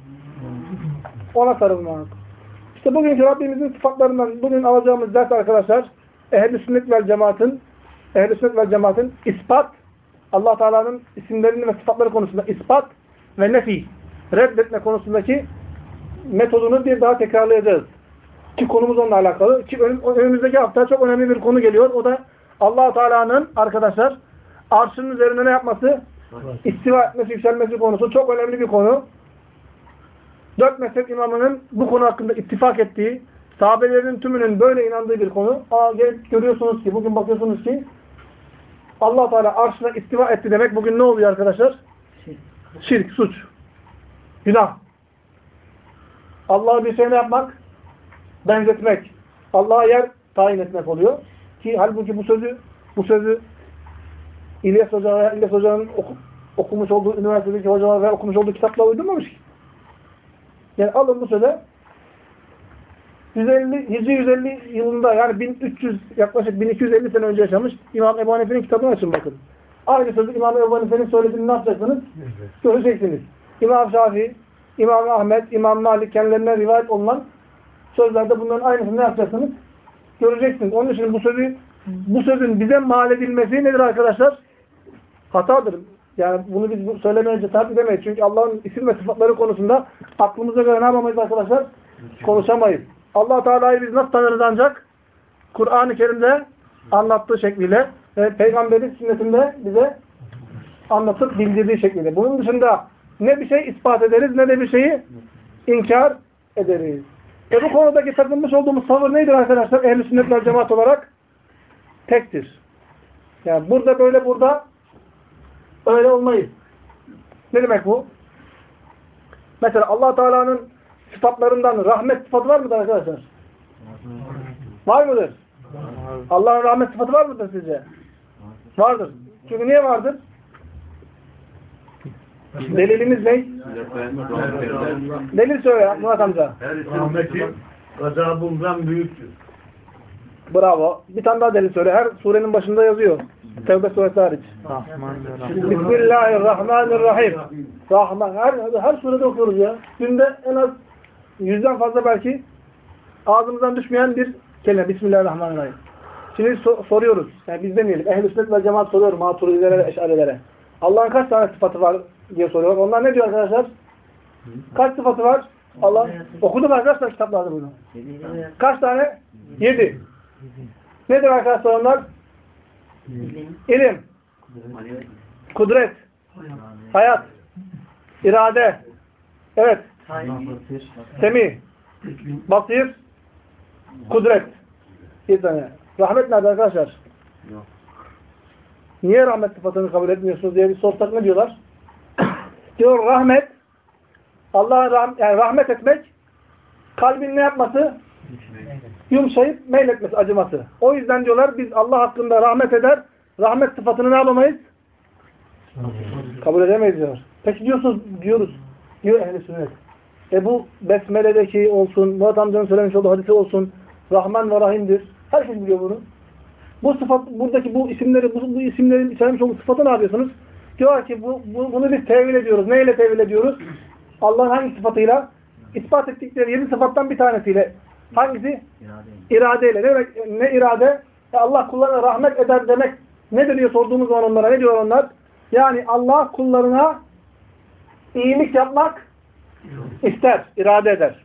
Ona sarılmak. İşte bugünkü Rabbimizin sıfatlarından bugün alacağımız ders arkadaşlar ehl-i sünnet vel cemaatin ehl-i sünnet vel cemaatin ispat allah Teala'nın isimlerini ve sıfatları konusunda ispat ve nefi reddetme konusundaki metodunu bir daha tekrarlayacağız. Ki konumuz onunla alakalı. Ki önümüzdeki hafta çok önemli bir konu geliyor. O da allah Teala'nın arkadaşlar arşının üzerine ne yapması? İstiva etmesi, yükselmesi konusu. Çok önemli bir konu. Dört mezhep imamının bu konu hakkında ittifak ettiği, sahabelerin tümünün böyle inandığı bir konu. Aa, görüyorsunuz ki, bugün bakıyorsunuz ki allah Teala arşına istiva etti demek bugün ne oluyor arkadaşlar? Şirk, suç, günah. Allah'a bir şey ne yapmak? Benzetmek. Allah'a yer tayin etmek oluyor. Ki halbuki bu sözü bu sözü İlyas Hoca İlyas Hoca'nın oku, okumuş olduğu üniversitedeki hocalar ve okumuş olduğu kitapla uydurmamış ki. Yani alın bu söze 150, Hicri 150 yılında yani 1300 yaklaşık 1250 sene önce yaşamış İmam Ebu Hanife'nin kitabını açın bakın. Aynı sözü İmam Ebu Hanife'nin söylediğini ne yapacaksınız? Evet. Göreceksiniz. İmam Şafii, İmam Ahmet, İmam Malik kendilerinden rivayet olunan sözlerde bunların aynısını ne yapacaksınız? Göreceksiniz. Onun için bu sözü bu sözün bize mal edilmesi nedir arkadaşlar? Hatadır. Yani bunu biz söylemeye cesaret edemeyiz. Çünkü Allah'ın isim ve sıfatları konusunda aklımıza göre ne yapamayız arkadaşlar? Konuşamayız. allah Teala'yı biz nasıl tanırız ancak? Kur'an-ı Kerim'de anlattığı şekliyle ve Peygamberin sünnetinde bize anlatıp bildirdiği şekliyle. Bunun dışında ne bir şey ispat ederiz ne de bir şeyi inkar ederiz. E bu konudaki takılmış olduğumuz tavır neydir arkadaşlar? Ehl-i sünnet cemaat olarak tektir. Yani burada böyle burada öyle olmayız. Ne demek bu? Mesela allah Teala'nın sıfatlarından rahmet sıfatı var mıdır arkadaşlar? Var mıdır? Allah'ın rahmet sıfatı var mıdır sizce? Vardır. Çünkü niye vardır? Delilimiz ne? Delil söyle Murat amca. Her rahmetin gazabından büyüktür. Bravo. Bir tane daha delil söyle. Her surenin başında yazıyor. Tevbe suresi hariç. Bismillahirrahmanirrahim. Rahman. Her, her surede okuyoruz ya. Günde en az yüzden fazla belki ağzımızdan düşmeyen bir kelime. Bismillahirrahmanirrahim. Şimdi so soruyoruz. Yani biz demeyelim. Ehl-i sünnet ve cemaat soruyor maturidilere ve eşarilere. Allah'ın kaç tane sıfatı var diye soruyor. Onlar ne diyor arkadaşlar? Kaç sıfatı var? Allah okudum arkadaşlar kitaplarda bunu. Kaç tane? Yedi. Nedir arkadaşlar onlar? İlim. Kudret. Hayat. irade, Evet. Semi. Basir. Kudret. Bir tane. Rahmet nerede arkadaşlar? Niye rahmet sıfatını kabul etmiyorsunuz diye bir sorsak ne diyorlar? Diyor rahmet Allah'a rah yani rahmet etmek kalbin ne yapması? yumuşayıp meyletmesi, acıması. O yüzden diyorlar biz Allah hakkında rahmet eder, rahmet sıfatını ne yapamayız? Kabul edemeyiz diyor. Peki diyorsunuz, diyoruz. Diyor ehli sünnet. E bu Besmele'deki olsun, Murat amcanın söylemiş olduğu hadisi olsun, Rahman ve Rahim'dir. Herkes biliyor bunu. Bu sıfat, buradaki bu isimleri, bu, bu isimlerin içermiş olduğu sıfatı ne yapıyorsunuz? Diyorlar ki bu, bu, bunu biz tevil ediyoruz. Neyle tevil ediyoruz? Allah'ın hangi sıfatıyla? İspat ettikleri yedi sıfattan bir tanesiyle. Hangisi? İradeyle. Ne, demek, ne irade? Ya Allah kullarına rahmet eder demek nedir diye sorduğumuz zaman onlara ne diyor onlar? Yani Allah kullarına iyilik yapmak ister, irade eder.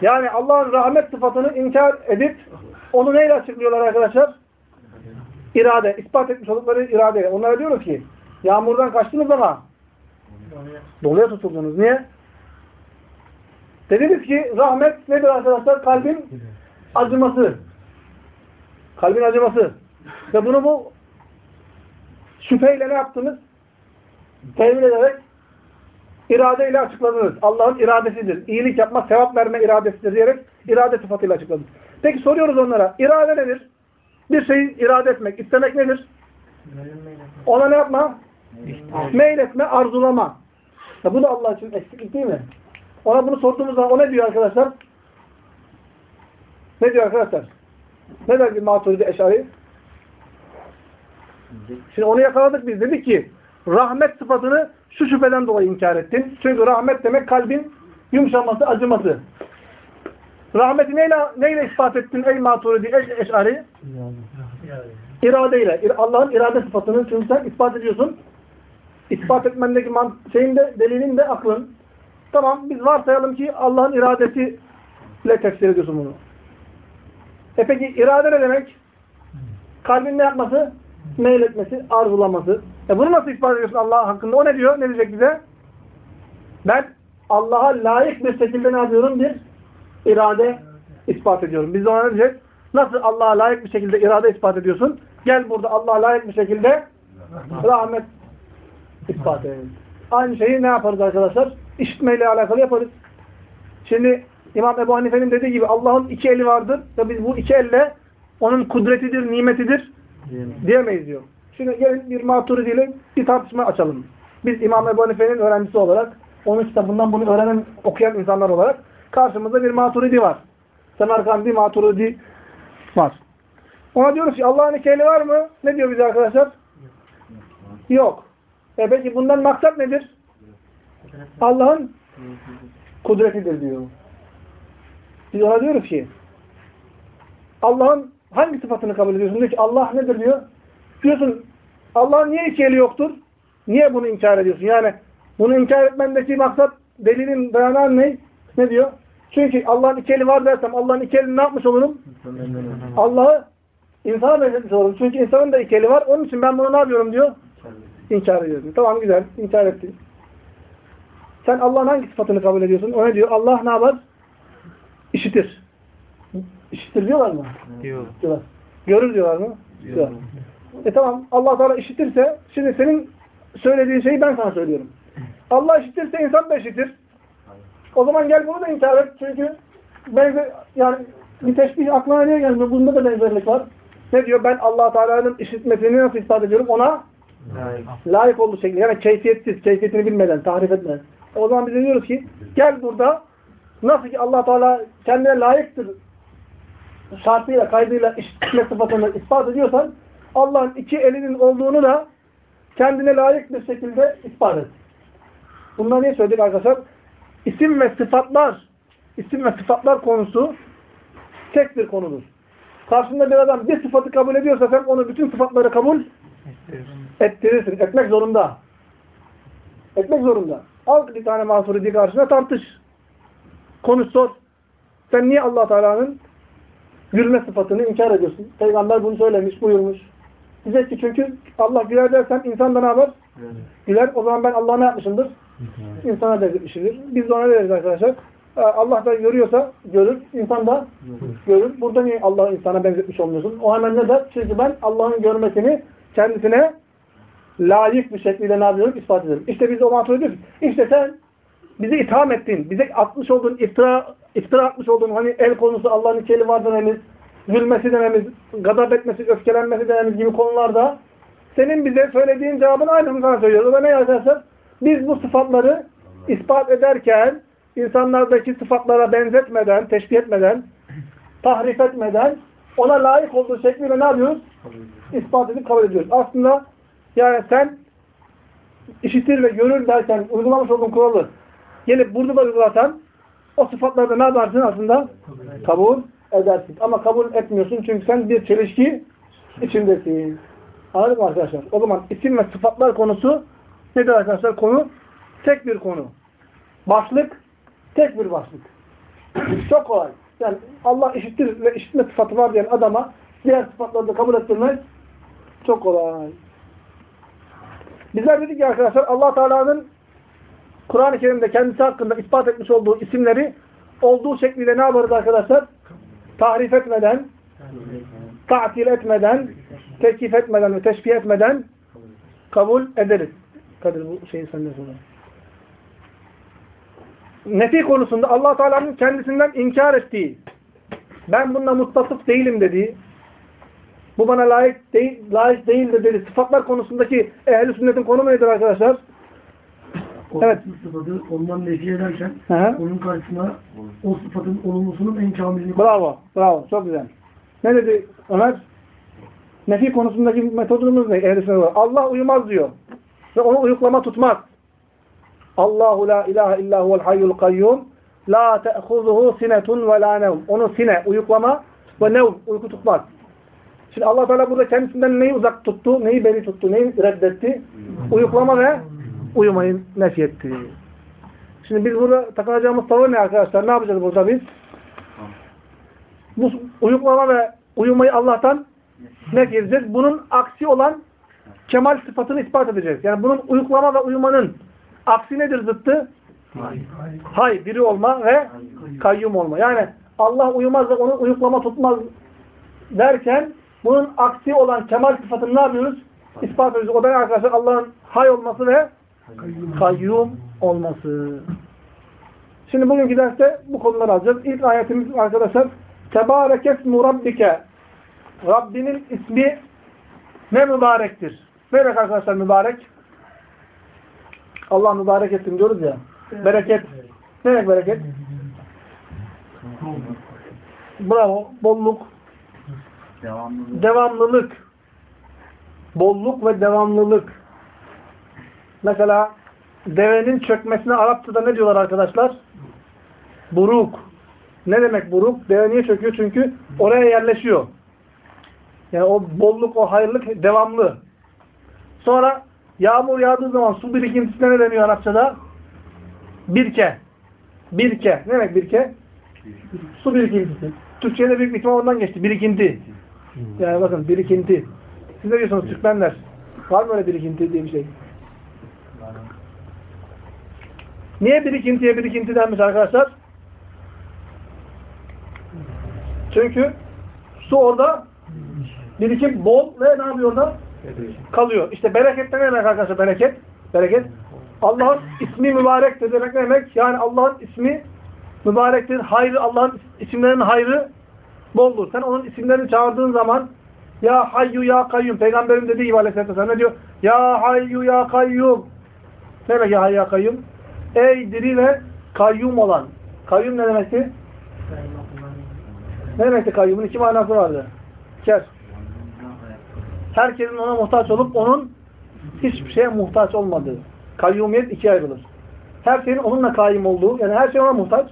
Yani Allah'ın rahmet sıfatını inkar edip onu neyle açıklıyorlar arkadaşlar? İrade. ispat etmiş oldukları irade. Onlara diyoruz ki yağmurdan kaçtınız ama doluya tutuldunuz. Niye? Dediniz ki rahmet nedir arkadaşlar? Kalbin acıması. Kalbin acıması. Ve bunu bu şüpheyle ne yaptınız? Tevil ederek iradeyle açıkladınız. Allah'ın iradesidir. İyilik yapma, sevap verme iradesidir diyerek irade sıfatıyla açıkladınız. Peki soruyoruz onlara. İrade nedir? Bir şeyi irade etmek, istemek nedir? Ona ne yapma? Meyletme, arzulama. Ya bu da Allah için eksiklik değil mi? Ona bunu sorduğumuz zaman o ne diyor arkadaşlar? Ne diyor arkadaşlar? Ne der bir maturidi eşari? Şimdi onu yakaladık biz. Dedik ki rahmet sıfatını şu şüpheden dolayı inkar ettin. Çünkü rahmet demek kalbin yumuşaması, acıması. Rahmeti neyle, neyle ispat ettin ey maturidi, ey eşari? İradeyle. Allah'ın irade sıfatını çünkü sen ispat ediyorsun. İspat etmendeki şeyin de, delilin de aklın. Tamam biz varsayalım ki Allah'ın iradesiyle tefsir ediyorsun bunu. E peki irade ne demek? Kalbin ne yapması? Meyletmesi, arzulaması. E bunu nasıl ispat ediyorsun Allah hakkında? O ne diyor? Ne diyecek bize? Ben Allah'a layık bir şekilde ne yapıyorum? Bir irade ispat ediyorum. Biz de ona ne diyeceğiz? Nasıl Allah'a layık bir şekilde irade ispat ediyorsun? Gel burada Allah'a layık bir şekilde rahmet ispat edelim. Aynı şeyi ne yaparız arkadaşlar? İşitmeyle alakalı yaparız. Şimdi İmam Ebu Hanife'nin dediği gibi Allah'ın iki eli vardır ve biz bu iki elle onun kudretidir, nimetidir diyemeyiz diyor. Şimdi gelin bir maturidiyle bir tartışma açalım. Biz İmam Ebu Hanife'nin öğrencisi olarak, onun kitabından bunu öğrenen, okuyan insanlar olarak karşımızda bir maturidi var. Semerkandi maturidi var. Ona diyoruz ki Allah'ın iki eli var mı? Ne diyor bize arkadaşlar? Yok. E peki bundan maksat nedir? Allah'ın kudretidir diyor. Biz ona diyoruz ki Allah'ın hangi sıfatını kabul ediyorsun? Diyor ki Allah nedir diyor. Diyorsun Allah'ın niye iki eli yoktur? Niye bunu inkar ediyorsun? Yani bunu inkar etmendeki maksat delilin dayanan ne? Ne diyor? Çünkü Allah'ın iki eli var dersem Allah'ın iki elini ne yapmış olurum? Allah'ı insana benzetmiş olurum. Çünkü insanın da iki eli var. Onun için ben bunu ne yapıyorum diyor? İnkar ediyorum. Tamam güzel. İnkar ettin. Sen Allah'ın hangi sıfatını kabul ediyorsun? O ne diyor? Allah ne yapar? İşitir. İşitir diyorlar mı? Diyor. Diyorlar. Görür diyorlar mı? Diyor. E tamam Allah Teala işitirse şimdi senin söylediğin şeyi ben sana söylüyorum. Allah işitirse insan da işitir. O zaman gel bunu da inkar et. Çünkü benzer, yani bir teşbih aklına niye gelmiyor? Bunda da benzerlik var. Ne diyor? Ben allah Teala'nın işitmesini nasıl ispat ediyorum? Ona layık olduğu şekilde. Yani keyfiyetsiz, keyfiyetini bilmeden, tahrif etmeden. O zaman biz diyoruz ki gel burada nasıl ki allah Teala kendine layıktır şartıyla, kaydıyla işitme sıfatını ispat ediyorsan Allah'ın iki elinin olduğunu da kendine layık bir şekilde ispat et. Bunları niye söyledik arkadaşlar? İsim ve sıfatlar isim ve sıfatlar konusu tek bir konudur. Karşında bir adam bir sıfatı kabul ediyorsa sen onu bütün sıfatları kabul ettirirsin. Etmek zorunda. Etmek zorunda. Al bir tane mahsuridi karşına tartış. Konuş sor. Sen niye allah Teala'nın gülme sıfatını inkar ediyorsun? Peygamber bunu söylemiş, buyurmuş. Diyecek ki çünkü Allah güler dersen insan da ne yapar? Güler. O zaman ben Allah'a ne yapmışımdır? İnsana benzetmişimdir. Biz de ona veririz arkadaşlar. Allah da görüyorsa görür, insan da görür. Burada niye Allah'ı insana benzetmiş olmuyorsun? O hemen ne der? Çünkü ben Allah'ın görmesini kendisine layık bir şekilde ne yapıyorum? İspat ederim. İşte biz o mantığı diyoruz. İşte sen bizi itham ettin, bize atmış olduğun iftira iftira atmış olduğun hani el konusu Allah'ın iki eli var dememiz, gülmesi dememiz, gadap etmesi, öfkelenmesi dememiz gibi konularda senin bize söylediğin cevabın aynısını sana söylüyoruz. O da ne arkadaşlar? Biz bu sıfatları ispat ederken insanlardaki sıfatlara benzetmeden, teşbih etmeden, tahrif etmeden ona layık olduğu şekliyle ne yapıyoruz? İspat edip kabul ediyoruz. Aslında yani sen işitir ve görür derken uygulamış olduğun kuralı gelip burada da uygulatan o sıfatlarda ne yaparsın aslında? Kabul edersin. Ama kabul etmiyorsun çünkü sen bir çelişki içindesin. Anladın mı arkadaşlar? O zaman isim ve sıfatlar konusu nedir arkadaşlar? Konu tek bir konu. Başlık tek bir başlık. Çok kolay. Yani Allah işittir ve işitme sıfatı var diyen adama diğer sıfatları da kabul ettirmek çok kolay. Bizler dedik ki arkadaşlar allah Teala'nın Kur'an-ı Kerim'de kendisi hakkında ispat etmiş olduğu isimleri olduğu şekliyle ne yaparız arkadaşlar? Tahrif etmeden, ta'til etmeden, tekif etmeden ve teşbih etmeden kabul ederiz. Kadir bu şeyi senden sonra. Nefi konusunda allah Teala'nın kendisinden inkar ettiği, ben bununla muttasıf değilim dediği, bu bana layık değil, layık değildir dedi. Sıfatlar konusundaki ehl-i sünnetin konumu nedir arkadaşlar? O Evet. sıfatı ondan nefi ederken Hı hı. onun karşısına o sıfatın olumlusunun en kamilini Bravo, bravo. Çok güzel. Ne dedi Ömer? Nefi konusundaki metodumuz ne? Ehl-i. Allah uyumaz diyor. Ve onu uyuklama tutmaz. Allahu la ilahe illa huvel hayyul kayyum la te'huzuhu sinetun ve la nevm. Onu sine, uyuklama ve nevm, uyku tutmaz. Şimdi allah Teala burada kendisinden neyi uzak tuttu, neyi beri tuttu, neyi reddetti? Uyuklama ve uyumayı nefyetti. Şimdi biz burada takılacağımız tavır ne arkadaşlar? Ne yapacağız burada biz? Bu uyuklama ve uyumayı Allah'tan ne edeceğiz? Bunun aksi olan kemal sıfatını ispat edeceğiz. Yani bunun uyuklama ve uyumanın aksi nedir zıttı? Hay, biri olma ve kayyum olma. Yani Allah uyumaz ve onu uyuklama tutmaz derken bunun aksi olan kemal sıfatını ne yapıyoruz? İspat ediyoruz. O da arkadaşlar Allah'ın hay olması ve kayyum olması. Şimdi bugünkü derste bu konuları alacağız. İlk ayetimiz arkadaşlar Tebarek esmu rabbike Rabbinin ismi ne mübarektir? Demek arkadaşlar mübarek? Allah mübarek etsin diyoruz ya. Bereket. Ne demek bereket? Bravo. Bolluk. Devamlılık. Devamlılık. Bolluk ve devamlılık. Mesela devenin çökmesine Arapçada ne diyorlar arkadaşlar? Buruk. Ne demek buruk? Deve niye çöküyor? Çünkü oraya yerleşiyor. Yani o bolluk, o hayırlık devamlı. Sonra yağmur yağdığı zaman su birikintisine ne deniyor Arapçada? Birke. Birke. Ne demek birke? Su birikintisi. Türkçe'de büyük ihtimal ondan geçti. Birikinti. Yani bakın birikinti. Siz ne diyorsunuz Türkmenler? Var mı öyle birikinti diye bir şey? Niye birikintiye birikinti denmiş arkadaşlar? Çünkü su orada birikim bol ve ne yapıyor orada? Kalıyor. İşte bereket ne demek arkadaşlar bereket? Bereket. Allah'ın ismi mübarektir demek ne demek? Yani Allah'ın ismi mübarektir. Hayrı, Allah'ın isimlerinin hayrı boldur. Sen onun isimlerini çağırdığın zaman ya hayyu ya kayyum. Peygamberin dediği gibi aleyhisselatü vesselam ne diyor? Ya hayyu ya kayyum. Ne demek ya hayyu ya kayyum? Ey diri ve kayyum olan. Kayyum ne demekti? Ne demekti kayyumun? iki manası vardı. Ker. Herkesin ona muhtaç olup onun hiçbir şeye muhtaç olmadığı. Kayyumiyet ikiye ayrılır. Her şeyin onunla kayyum olduğu, yani her şey ona muhtaç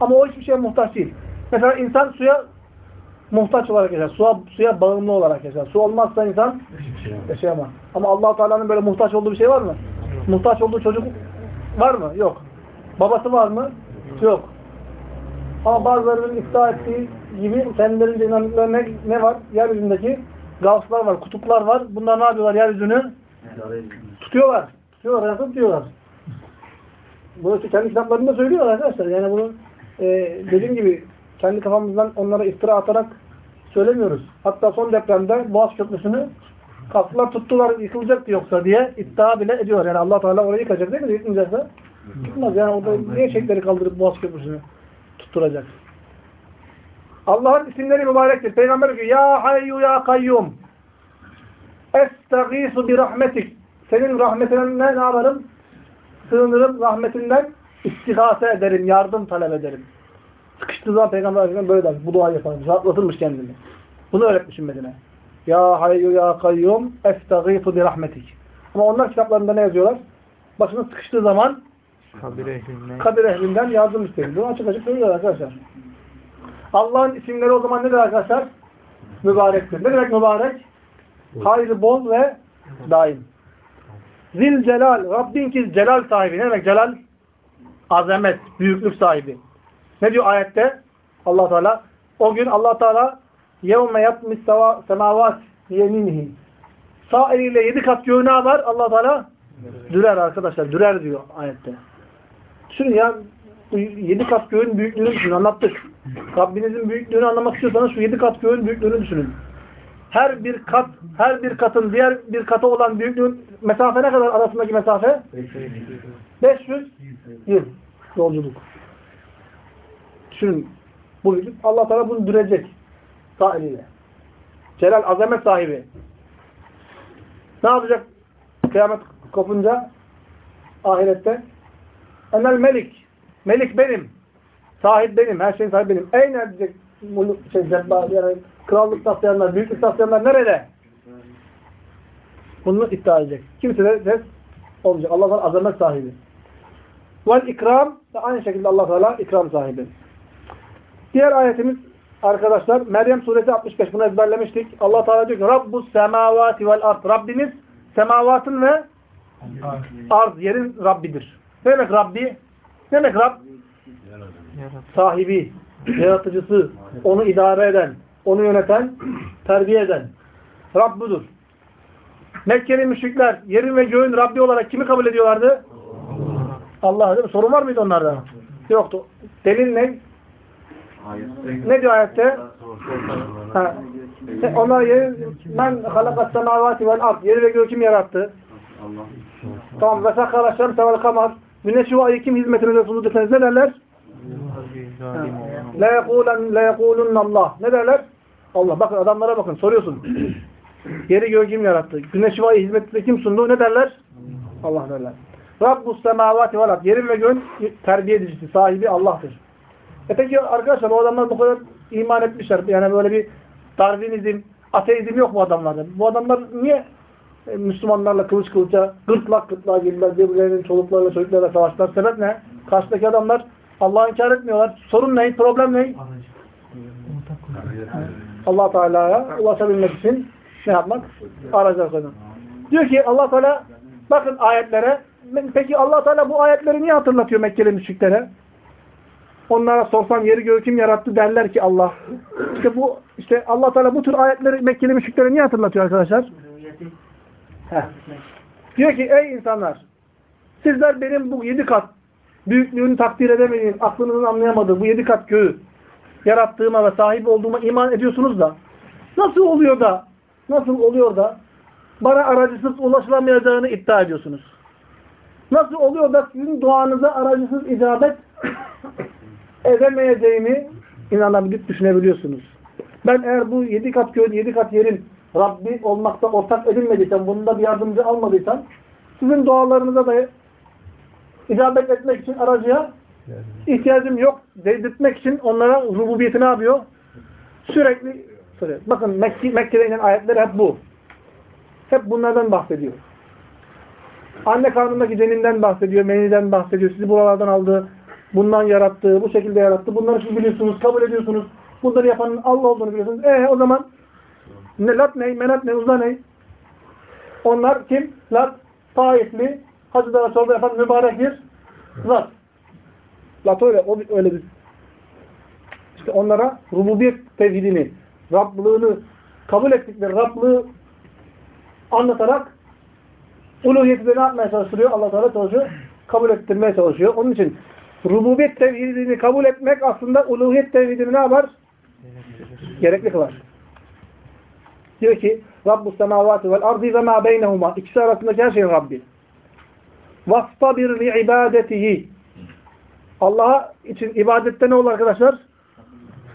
ama o hiçbir şeye muhtaç değil. Mesela insan suya muhtaç olarak yaşar. Suya, suya bağımlı olarak yaşar. Su olmazsa insan yaşayamaz. Ama allah Teala'nın böyle muhtaç olduğu bir şey var mı? Muhtaç olduğu çocuk var mı? Yok. Babası var mı? Yok. Ama bazılarının iddia ettiği gibi kendilerince inandıkları ne, ne var? Yeryüzündeki gavslar var, kutuplar var. Bunlar ne yapıyorlar yeryüzünü? Tutuyorlar. Tutuyorlar, ayakta tutuyorlar. Bunu işte kendi kitaplarında söylüyor arkadaşlar. Yani bunu e, dediğim gibi kendi kafamızdan onlara iftira atarak söylemiyoruz. Hatta son depremde Boğaz Köprüsü'nü kalktılar tuttular yıkılacaktı yoksa diye iddia bile ediyor. Yani allah Teala orayı yıkacak değil mi? Yıkmayacaksa yıkmaz. Yani orada niye çekleri kaldırıp Boğaz Köprüsü'nü tutturacak. Allah'ın isimleri mübarektir. Peygamber diyor ya hayyu ya kayyum estağisu bi rahmetik senin rahmetinden ne yaparım? Sığınırım rahmetinden istigase ederim, yardım talep ederim. Sıkıştığı zaman Peygamber Aleyhisselam böyle der. Bu duayı yaparmış. Rahatlatırmış kendini. Bunu öğretmiş ümmedine. Ya hayyu ya kayyum estağisu bi rahmetik. Ama onlar kitaplarında ne yazıyorlar? Başına sıkıştığı zaman kabir ehlinden yardım isteyin. Bunu açık açık söylüyorlar arkadaşlar. Allah'ın isimleri o zaman nedir arkadaşlar? Mübarektir. Ne demek mübarek? Hayrı bol ve daim. Zil celal. Rabbin ki celal sahibi. Ne demek celal? Azamet, büyüklük sahibi. Ne diyor ayette? allah Teala. O gün allah Teala yevme yapmış semavat yeminihi. Sağ eliyle yedi kat göğü ne yapar? allah Teala dürer arkadaşlar. Dürer diyor ayette. Düşünün ya bu yedi kat göğün büyüklüğünü düşünün. Anlattık. Rabbinizin büyüklüğünü anlamak istiyorsanız şu yedi kat göğün büyüklüğünü düşünün. Her bir kat, her bir katın diğer bir kata olan büyüklüğün mesafe ne kadar arasındaki mesafe? 500 yıl yolculuk. Düşünün. Bu Allah Teala bunu dürecek. Sağ eliyle. Celal azamet sahibi. Ne yapacak? Kıyamet kopunca ahirette Enel melik. Melik benim. Sahip benim. Her şeyin sahibi benim. Ey ne diyecek? Şey, cebba, yani krallık taslayanlar, büyüklük taslayanlar nerede? Bunu iddia edecek. Kimse de ses olmayacak. Allah Teala azamet sahibi. Vel ikram ve aynı şekilde Allah Teala ikram sahibi. Diğer ayetimiz arkadaşlar Meryem suresi 65 bunu ezberlemiştik. Allah Teala diyor ki Rabbus semavati vel ard. Rabbimiz semavatın ve arz yerin Rabbidir. Ne demek Rabbi? Ne demek Rab? Sahibi, yaratıcısı, onu idare eden, onu yöneten, terbiye eden. Rab budur. Mekkeli müşrikler yerin ve göğün Rabbi olarak kimi kabul ediyorlardı? Allah değil mi? Sorun var mıydı onlarda? Yoktu. Delil ne? Ne diyor ayette? Ha. Onlar yerin men halakas semavati vel ard. Yeri ve göğü kim yarattı? Tamam. Ve sakkara şemse vel kamar. Ayı kim hizmetine sundu deseniz ne derler? La yekulen la yekulunna Allah. Ne derler? Allah. Bakın adamlara bakın. Soruyorsun. Yeri göğü kim yarattı? Güneşi ve ayı hizmetine kim sundu? Ne derler? Allah derler. Rabbus semavati vel ard. Yerin ve göğün terbiye edicisi, sahibi Allah'tır. E peki arkadaşlar o adamlar bu kadar iman etmişler. Yani böyle bir Darwinizm, ateizm yok bu adamlarda. Bu adamlar niye Müslümanlarla kılıç kılıça, gırtlak gırtlağa girdiler, birbirlerinin çoluklarıyla çocuklarla savaştılar. Sebep ne? Karşıdaki adamlar Allah'ı inkar etmiyorlar. Sorun ne? Problem ne? allah Teala'ya ulaşabilmek için ne yapmak? Aracılar koymak. Diyor ki allah Teala bakın ayetlere peki allah Teala bu ayetleri niye hatırlatıyor Mekkeli müşriklere? Onlara sorsan yeri göğü kim yarattı derler ki Allah. İşte bu işte Allah Teala bu tür ayetleri Mekkeli müşriklere niye hatırlatıyor arkadaşlar? Heh. Diyor ki ey insanlar sizler benim bu yedi kat büyüklüğünü takdir edemediğin, aklınızın anlayamadığı bu yedi kat göğü yarattığıma ve sahip olduğuma iman ediyorsunuz da nasıl oluyor da nasıl oluyor da bana aracısız ulaşılamayacağını iddia ediyorsunuz? Nasıl oluyor da sizin duanıza aracısız icabet edemeyeceğimi inanabilip düşünebiliyorsunuz. Ben eğer bu yedi kat göğün, yedi kat yerin Rabbi olmakta ortak edilmediysem, bunda bir yardımcı almadıysam, sizin dualarınıza da icabet etmek için aracıya ihtiyacım yok dedirtmek için onlara rububiyeti ne yapıyor? Sürekli soruyor. Bakın Mekke, Mekke'de inen ayetler hep bu. Hep bunlardan bahsediyor. Anne karnındaki ceninden bahsediyor, meniden bahsediyor. Sizi buralardan aldı, bundan yarattı, bu şekilde yarattı. Bunları siz biliyorsunuz, kabul ediyorsunuz. Bunları yapanın Allah olduğunu biliyorsunuz. E o zaman ne lat ne, menat ne, uzla ne? Onlar kim? Lat, taifli, Hacı Dağ Çorba yapan mübarek bir zat. Lat öyle, o öyle bir. İşte onlara rububiyet tevhidini, Rablığını kabul ettikleri Rablığı anlatarak uluhiyeti de ne yapmaya çalıştırıyor? Allah Teala çalışıyor. Kabul ettirmeye çalışıyor. Onun için rububiyet tevhidini kabul etmek aslında uluhiyet tevhidini ne yapar? Gerekli kılar. Diyor ki Rabbus semavati vel ardi ve ma beynehuma. İkisi arasındaki her şeyin Rabbi. Vastabir li ibadetihi. Allah'a için ibadette ne olur arkadaşlar?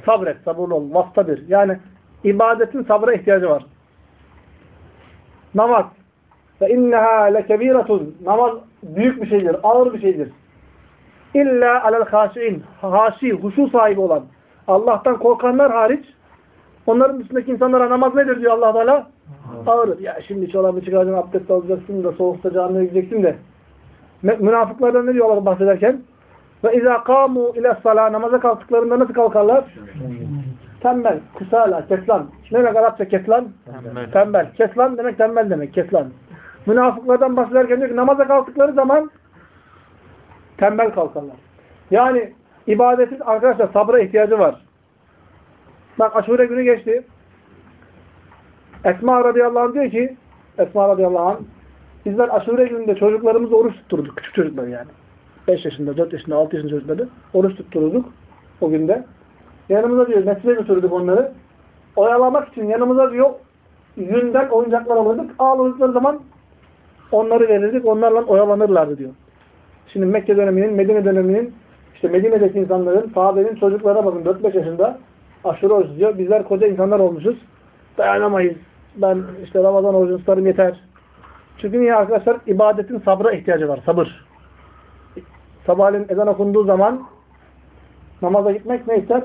Sabret, sabırlı ol, vastabir. Yani ibadetin sabra ihtiyacı var. Namaz. Ve inneha lekebiratun. Namaz büyük bir şeydir, ağır bir şeydir. İlla alel haşi'in. Haşi, huşu sahibi olan. Allah'tan korkanlar hariç onların üstündeki insanlara namaz nedir diyor allah Teala? Ağır. Ya şimdi çorabı çıkaracaksın, abdest alacaksın da soğukta camiye gideceksin de. Mü- Münafıklardan ne diyorlar bahsederken? Ve izâ kâmû ile salâ namaza kalktıklarında nasıl kalkarlar? Tembel, kusala, keslan. Ne demek Arapça keslan? Tembel. Tembel. Keslan demek tembel demek. Keslan. Münafıklardan bahsederken diyor ki namaza kalktıkları zaman tembel kalkarlar. Yani ibadetin arkadaşlar sabra ihtiyacı var. Bak aşure günü geçti. Esma radıyallahu anh diyor ki Esma radıyallahu anh bizler aşure gününde çocuklarımızı oruç tutturduk. Küçük çocuklar yani. 5 yaşında, 4 yaşında, 6 yaşında çocukları oruç tutturduk o günde. Yanımıza diyor mescide götürdük onları. Oyalamak için yanımıza diyor yünden oyuncaklar alırdık. Ağladıkları zaman onları verirdik. Onlarla oyalanırlardı diyor. Şimdi Mekke döneminin, Medine döneminin işte Medine'deki insanların, sahabenin çocuklara bakın 4-5 yaşında aşırı oruç diyor. Bizler koca insanlar olmuşuz. Dayanamayız. Ben işte Ramazan orucunu tutarım yeter. Çünkü niye arkadaşlar? ibadetin sabra ihtiyacı var. Sabır. Sabahleyin ezan okunduğu zaman namaza gitmek ne ister?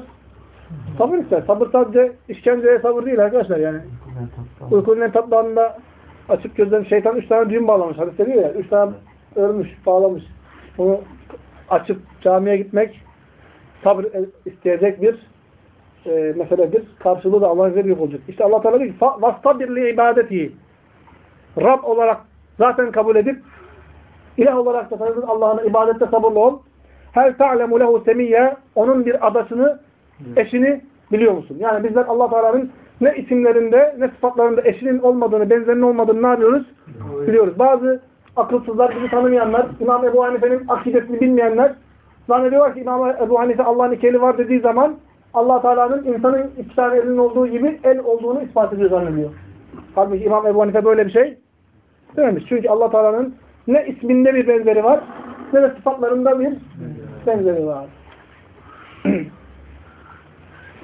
Sabır ister. Sabır sadece işkenceye sabır değil arkadaşlar yani. Uykunun en tatlı açıp gözlerini şeytan üç tane düğüm bağlamış. Hadis diyor ya. Üç tane örmüş, bağlamış. Onu açıp camiye gitmek sabır isteyecek bir ee, e, meseledir. Karşılığı da Allah bize büyük olacak. İşte Allah Teala diyor ki vastabirli ibadeti Rab olarak zaten kabul edip ilah olarak da tanıdığın Allah'ın ibadette sabırlı ol. Her ta'lemu lehu semiyye onun bir adaşını, eşini biliyor musun? Yani bizler Allah Teala'nın ne isimlerinde ne sıfatlarında eşinin olmadığını, benzerinin olmadığını ne yapıyoruz? Biliyoruz. Bazı akılsızlar, bizi tanımayanlar, İmam Ebu Hanife'nin akidesini bilmeyenler zannediyorlar ki İmam Ebu Hanife Allah'ın iki eli var dediği zaman Allah Teala'nın insanın iki tane elinin olduğu gibi el olduğunu ispat ediyor zannediyor. Halbuki İmam Ebu Hanife böyle bir şey dememiş. Çünkü Allah Teala'nın ne isminde bir benzeri var ne de sıfatlarında bir benzeri var.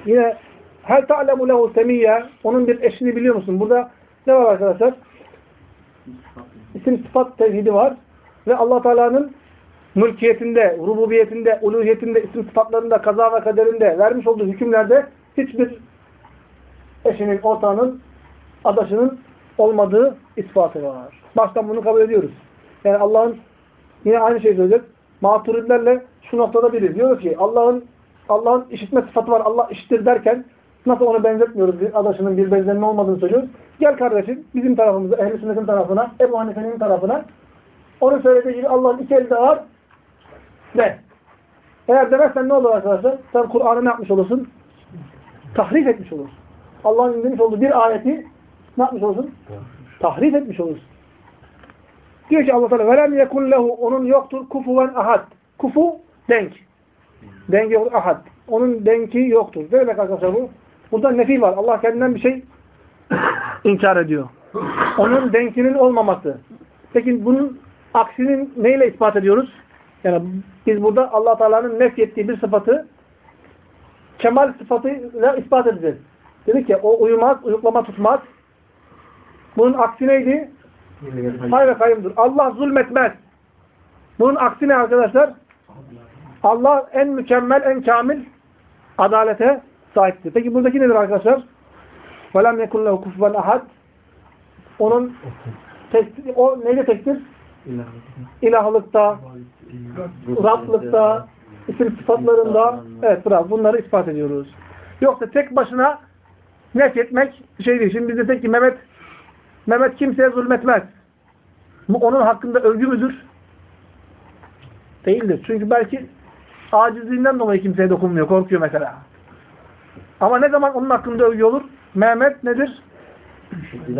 Yine hel ta'lemu lehu semiyye onun bir eşini biliyor musun? Burada ne var arkadaşlar? İsim sıfat tevhidi var ve Allah Teala'nın mülkiyetinde, rububiyetinde, uluhiyetinde, isim sıfatlarında, kaza ve kaderinde vermiş olduğu hükümlerde hiçbir eşinin, ortağının, adaşının olmadığı ispatı var. Baştan bunu kabul ediyoruz. Yani Allah'ın yine aynı şeyi söyleyecek. Maturidlerle şu noktada biri. Diyor ki Allah'ın Allah'ın işitme sıfatı var. Allah işitir derken nasıl onu benzetmiyoruz? Bir adaşının bir benzerinin olmadığını söylüyoruz. Gel kardeşim bizim tarafımıza, ehl sünnetin tarafına, Ebu Hanife'nin tarafına. Onun söylediği gibi Allah'ın iki eli de var. De. Eğer demezsen ne olur arkadaşlar? Sen Kur'an'ı ne yapmış olursun? Tahrif etmiş olursun. Allah'ın indirmiş olduğu bir ayeti ne yapmış olursun? Tahrif etmiş olursun. Diyor ki Allah Teala velem lehu onun yoktur kufuven ahad. Kufu denk. Dengi yok ahad. Onun denki yoktur. Ne demek arkadaşlar bu? Burada nefi var. Allah kendinden bir şey inkar ediyor. Onun denkinin olmaması. Peki bunun aksinin neyle ispat ediyoruz? Yani biz burada Allah Teala'nın nefyettiği bir sıfatı kemal sıfatıyla ispat edeceğiz. Dedik ki o uyumaz, uyuklama tutmaz. Bunun aksi neydi? Hay ve kayyumdur. Allah zulmetmez. Bunun aksi ne arkadaşlar? Allah en mükemmel, en kamil adalete sahiptir. Peki buradaki nedir arkadaşlar? وَلَمْ يَكُنْ لَهُ كُفْوًا ahad. Onun tek, o neyle tektir? İlahlıkta, Rablıkta, isim sıfatlarında evet bravo bunları ispat ediyoruz. Yoksa tek başına nefretmek bir şey değil. Şimdi biz desek ki Mehmet Mehmet kimseye zulmetmez. Bu onun hakkında övgü müdür? Değildir. Çünkü belki acizliğinden dolayı kimseye dokunmuyor. Korkuyor mesela. Ama ne zaman onun hakkında övgü olur? Mehmet nedir?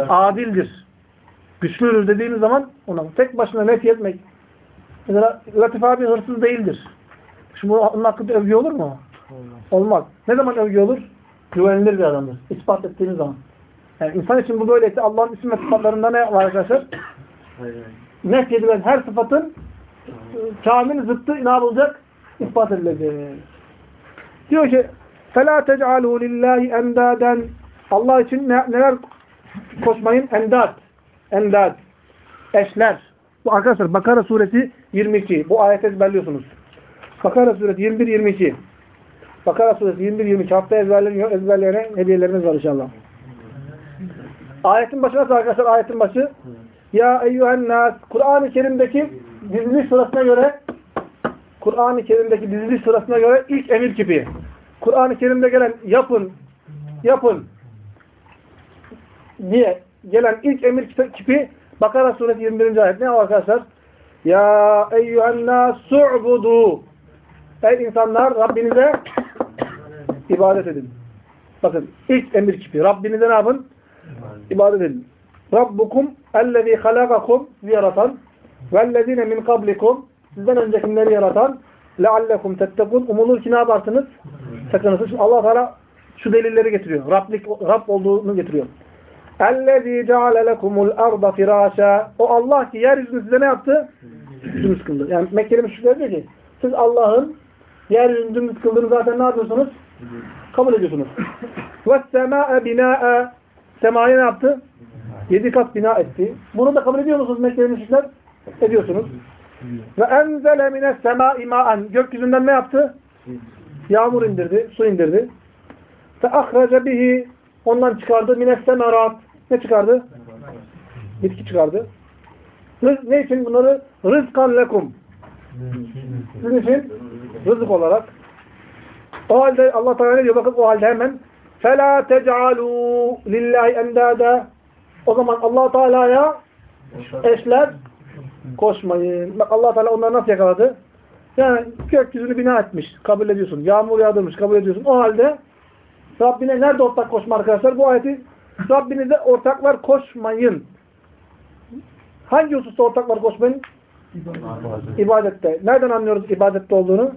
Adildir Güçlüdür dediğimiz zaman ona tek başına nefret etmek. Mesela Latif abi hırsız değildir. Şimdi onun hakkında övgü olur mu? Olmaz. Ne zaman övgü olur? Güvenilir bir adamdır. İspat ettiğiniz zaman. Yani insan için bu böyleyse Allah'ın isim ve sıfatlarında ne var arkadaşlar? Nefyedilen her sıfatın kamil zıttı ne yapılacak? ispat edilecek. Diyor ki فَلَا تَجْعَلُوا لِلّٰهِ اَنْدَادًا Allah için ne, neler koşmayın? Endad. Endad. Eşler. Bu arkadaşlar Bakara suresi 22. Bu ayeti ezberliyorsunuz. Bakara suresi 21-22. Bakara suresi 21-22. Hafta ezberleniyor. Ezberleyene hediyelerimiz var inşallah. Ayetin başı nasıl arkadaşlar? Ayetin başı Ya eyyühen nas Kur'an-ı Kerim'deki diziliş sırasına göre Kur'an-ı Kerim'deki diziliş sırasına göre ilk emir kipi. Kur'an-ı Kerim'de gelen yapın yapın diye gelen ilk emir kipi Bakara suresi 21. ayet. Ne o arkadaşlar? Ya eyyühen nas su'budu Ey insanlar Rabbinize ibadet edin. Bakın ilk emir kipi. Rabbinize ne yapın? İbadet edin. Rabbukum ellezî halakakum yaratan vellezîne min kablikum sizden öncekileri yaratan leallekum tettekun umulur ki ne yaparsınız? Sakınırsınız. Allah Teala şu delilleri getiriyor. Rablik, Rab olduğunu getiriyor. اَلَّذ۪ي جَعَلَ لَكُمُ الْاَرْضَ فِرَاشًا O Allah ki yeryüzünü size ne yaptı? Dümdüz kıldı. Yani Mekkeli müşrikler diyor ki siz Allah'ın yeryüzünü dümdüz kıldığını zaten ne yapıyorsunuz? Kabul ediyorsunuz. وَالسَّمَاءَ بِنَاءَ Semaya ne yaptı? Yedi kat bina etti. Bunu da kabul ediyor musunuz Mekkeli müşrikler? Ediyorsunuz. Ve enzele mine semâ imâen. Gökyüzünden ne yaptı? Yağmur indirdi, su indirdi. Fe ahrece bihi. Ondan çıkardı. Mine semerat. Ne çıkardı? Bitki çıkardı. Rız, ne için bunları? Rızkan lekum. Sizin için rızık olarak. O halde Allah Teala ne diyor? Bakın o halde hemen فَلَا تَجْعَلُوا لِلّٰهِ اَنْدَادًا O zaman allah Teala'ya eşler koşmayın. Bak allah Teala onları nasıl yakaladı? Yani gökyüzünü bina etmiş. Kabul ediyorsun. Yağmur yağdırmış. Kabul ediyorsun. O halde Rabbine nerede ortak koşma arkadaşlar? Bu ayeti Rabbinize ortaklar koşmayın. Hangi hususta ortaklar koşmayın? İbadette. Nereden anlıyoruz ibadette olduğunu?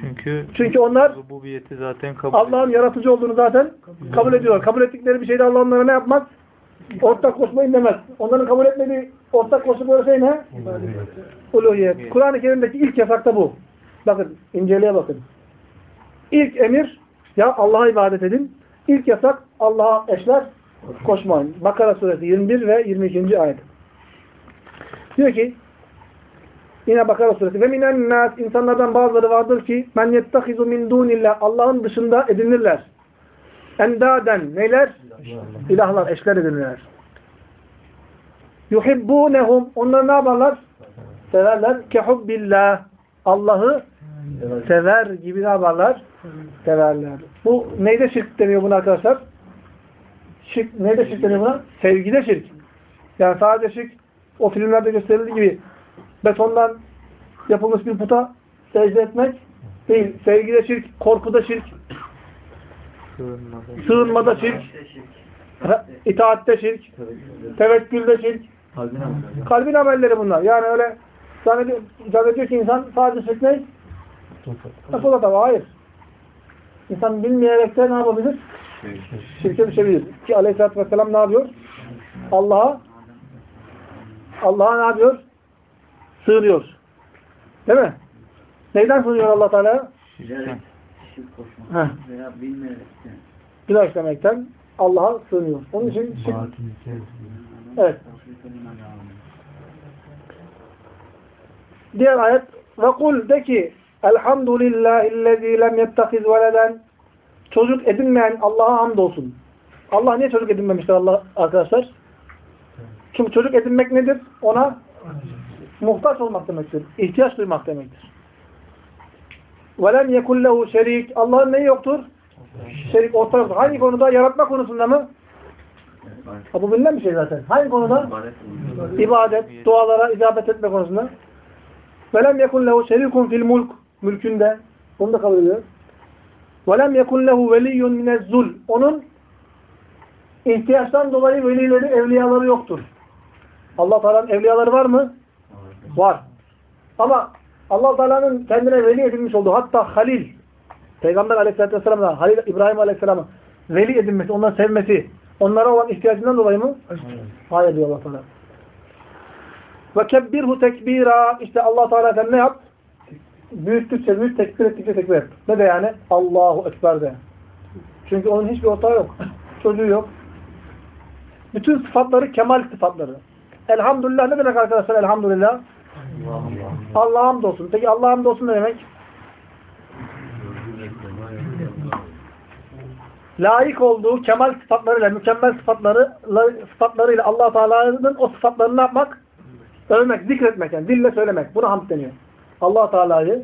Çünkü Çünkü onlar rububiyeti zaten kabul Allah'ın yaratıcı olduğunu zaten kabul ediyorlar. Kabul ettikleri bir şeyde Allah onlara ne yapmaz? Ortak koşmayın demez. Onların kabul etmediği ortak koştukları şey ne? Uluhiyet. Kur'an-ı Kerim'deki ilk yasak da bu. Bakın, inceleye bakın. İlk emir, ya Allah'a ibadet edin. İlk yasak, Allah'a eşler koşmayın. Bakara suresi 21 ve 22. ayet. Diyor ki, Yine Bakara suresi. Ve minen nas insanlardan bazıları vardır ki men yettehizu min dunillah Allah'ın dışında edinirler. Endaden neler? İlahlar, eşler edinirler. Yuhibbunehum onlar ne yaparlar? Severler. Kehubbillah Allah'ı sever gibi ne yaparlar? Severler. Bu neyde şirk deniyor buna arkadaşlar? Şirk, neyde şirk deniyor buna? Sevgide şirk. Yani sadece şirk o filmlerde gösterildiği gibi betondan yapılmış bir puta secde etmek değil. Sevgide şirk, korkuda şirk, sığınmadı. sığınmada şirk, itaatte şirk, tevekkülde şirk, kalbin amelleri bunlar. Yani öyle zannediyor, zannediyor ki insan sadece şirk ne? Nasıl? Hayır. İnsan bilmeyerek de ne yapabilir? Şirke düşebilir. Ki aleyhissalatü vesselam ne yapıyor? Allah'a Allah'a ne yapıyor? Sığınıyor. Değil mi? Neyden sığınıyor allah Teala? Şirkten. Şirk koşmak veya bilmeyerekten. Günah işlemekten Allah'a sığınıyor. Onun için şirk... Evet. Diğer ayet ve kul de ki elhamdülillahillezî lem yettehiz veleden çocuk edinmeyen Allah'a hamdolsun. Allah niye çocuk edinmemiştir Allah arkadaşlar? Çünkü çocuk edinmek nedir? Ona muhtaç olmak demektir. İhtiyaç duymak demektir. وَلَمْ يَكُنْ لَهُ şerik. Allah'ın neyi yoktur? Şerik ortak yoktur. Hangi konuda? Yaratma konusunda mı? Ha, bu bilinen bir şey zaten. Hangi konuda? İbadet, dualara icabet etme konusunda. وَلَمْ يَكُنْ لَهُ شَرِيكٌ fil mulk Mülkünde. Bunu da kabul ediyor. وَلَمْ يَكُنْ لَهُ وَلِيٌّ مِنَ الزُّلْ Onun ihtiyaçtan dolayı velileri, evliyaları yoktur. Allah Teala'nın evliyaları var mı? Var. Ama Allah Teala'nın kendine veli edilmiş olduğu hatta Halil Peygamber Aleyhisselatü Vesselam'la Halil İbrahim Aleyhisselam'ı veli edinmesi, onları sevmesi onlara olan ihtiyacından dolayı mı? Hayır diyor Allah Teala. Ve kebbirhu tekbira işte Allah Teala sen ne yap? Büyüttükçe büyüt, tekbir ettikçe tekbir et. Ne de yani? Allahu Ekber de. Çünkü onun hiçbir ortağı yok. Çocuğu yok. Bütün sıfatları kemal sıfatları. Elhamdülillah ne demek arkadaşlar elhamdülillah? Allah'a hamdolsun. Peki Allah'a hamdolsun ne demek? Layık olduğu kemal sıfatlarıyla, mükemmel sıfatları, sıfatlarıyla allah Teala'nın o sıfatlarını yapmak? Övmek, zikretmek yani. Dille söylemek. Buna hamd deniyor. Allah Teala'yı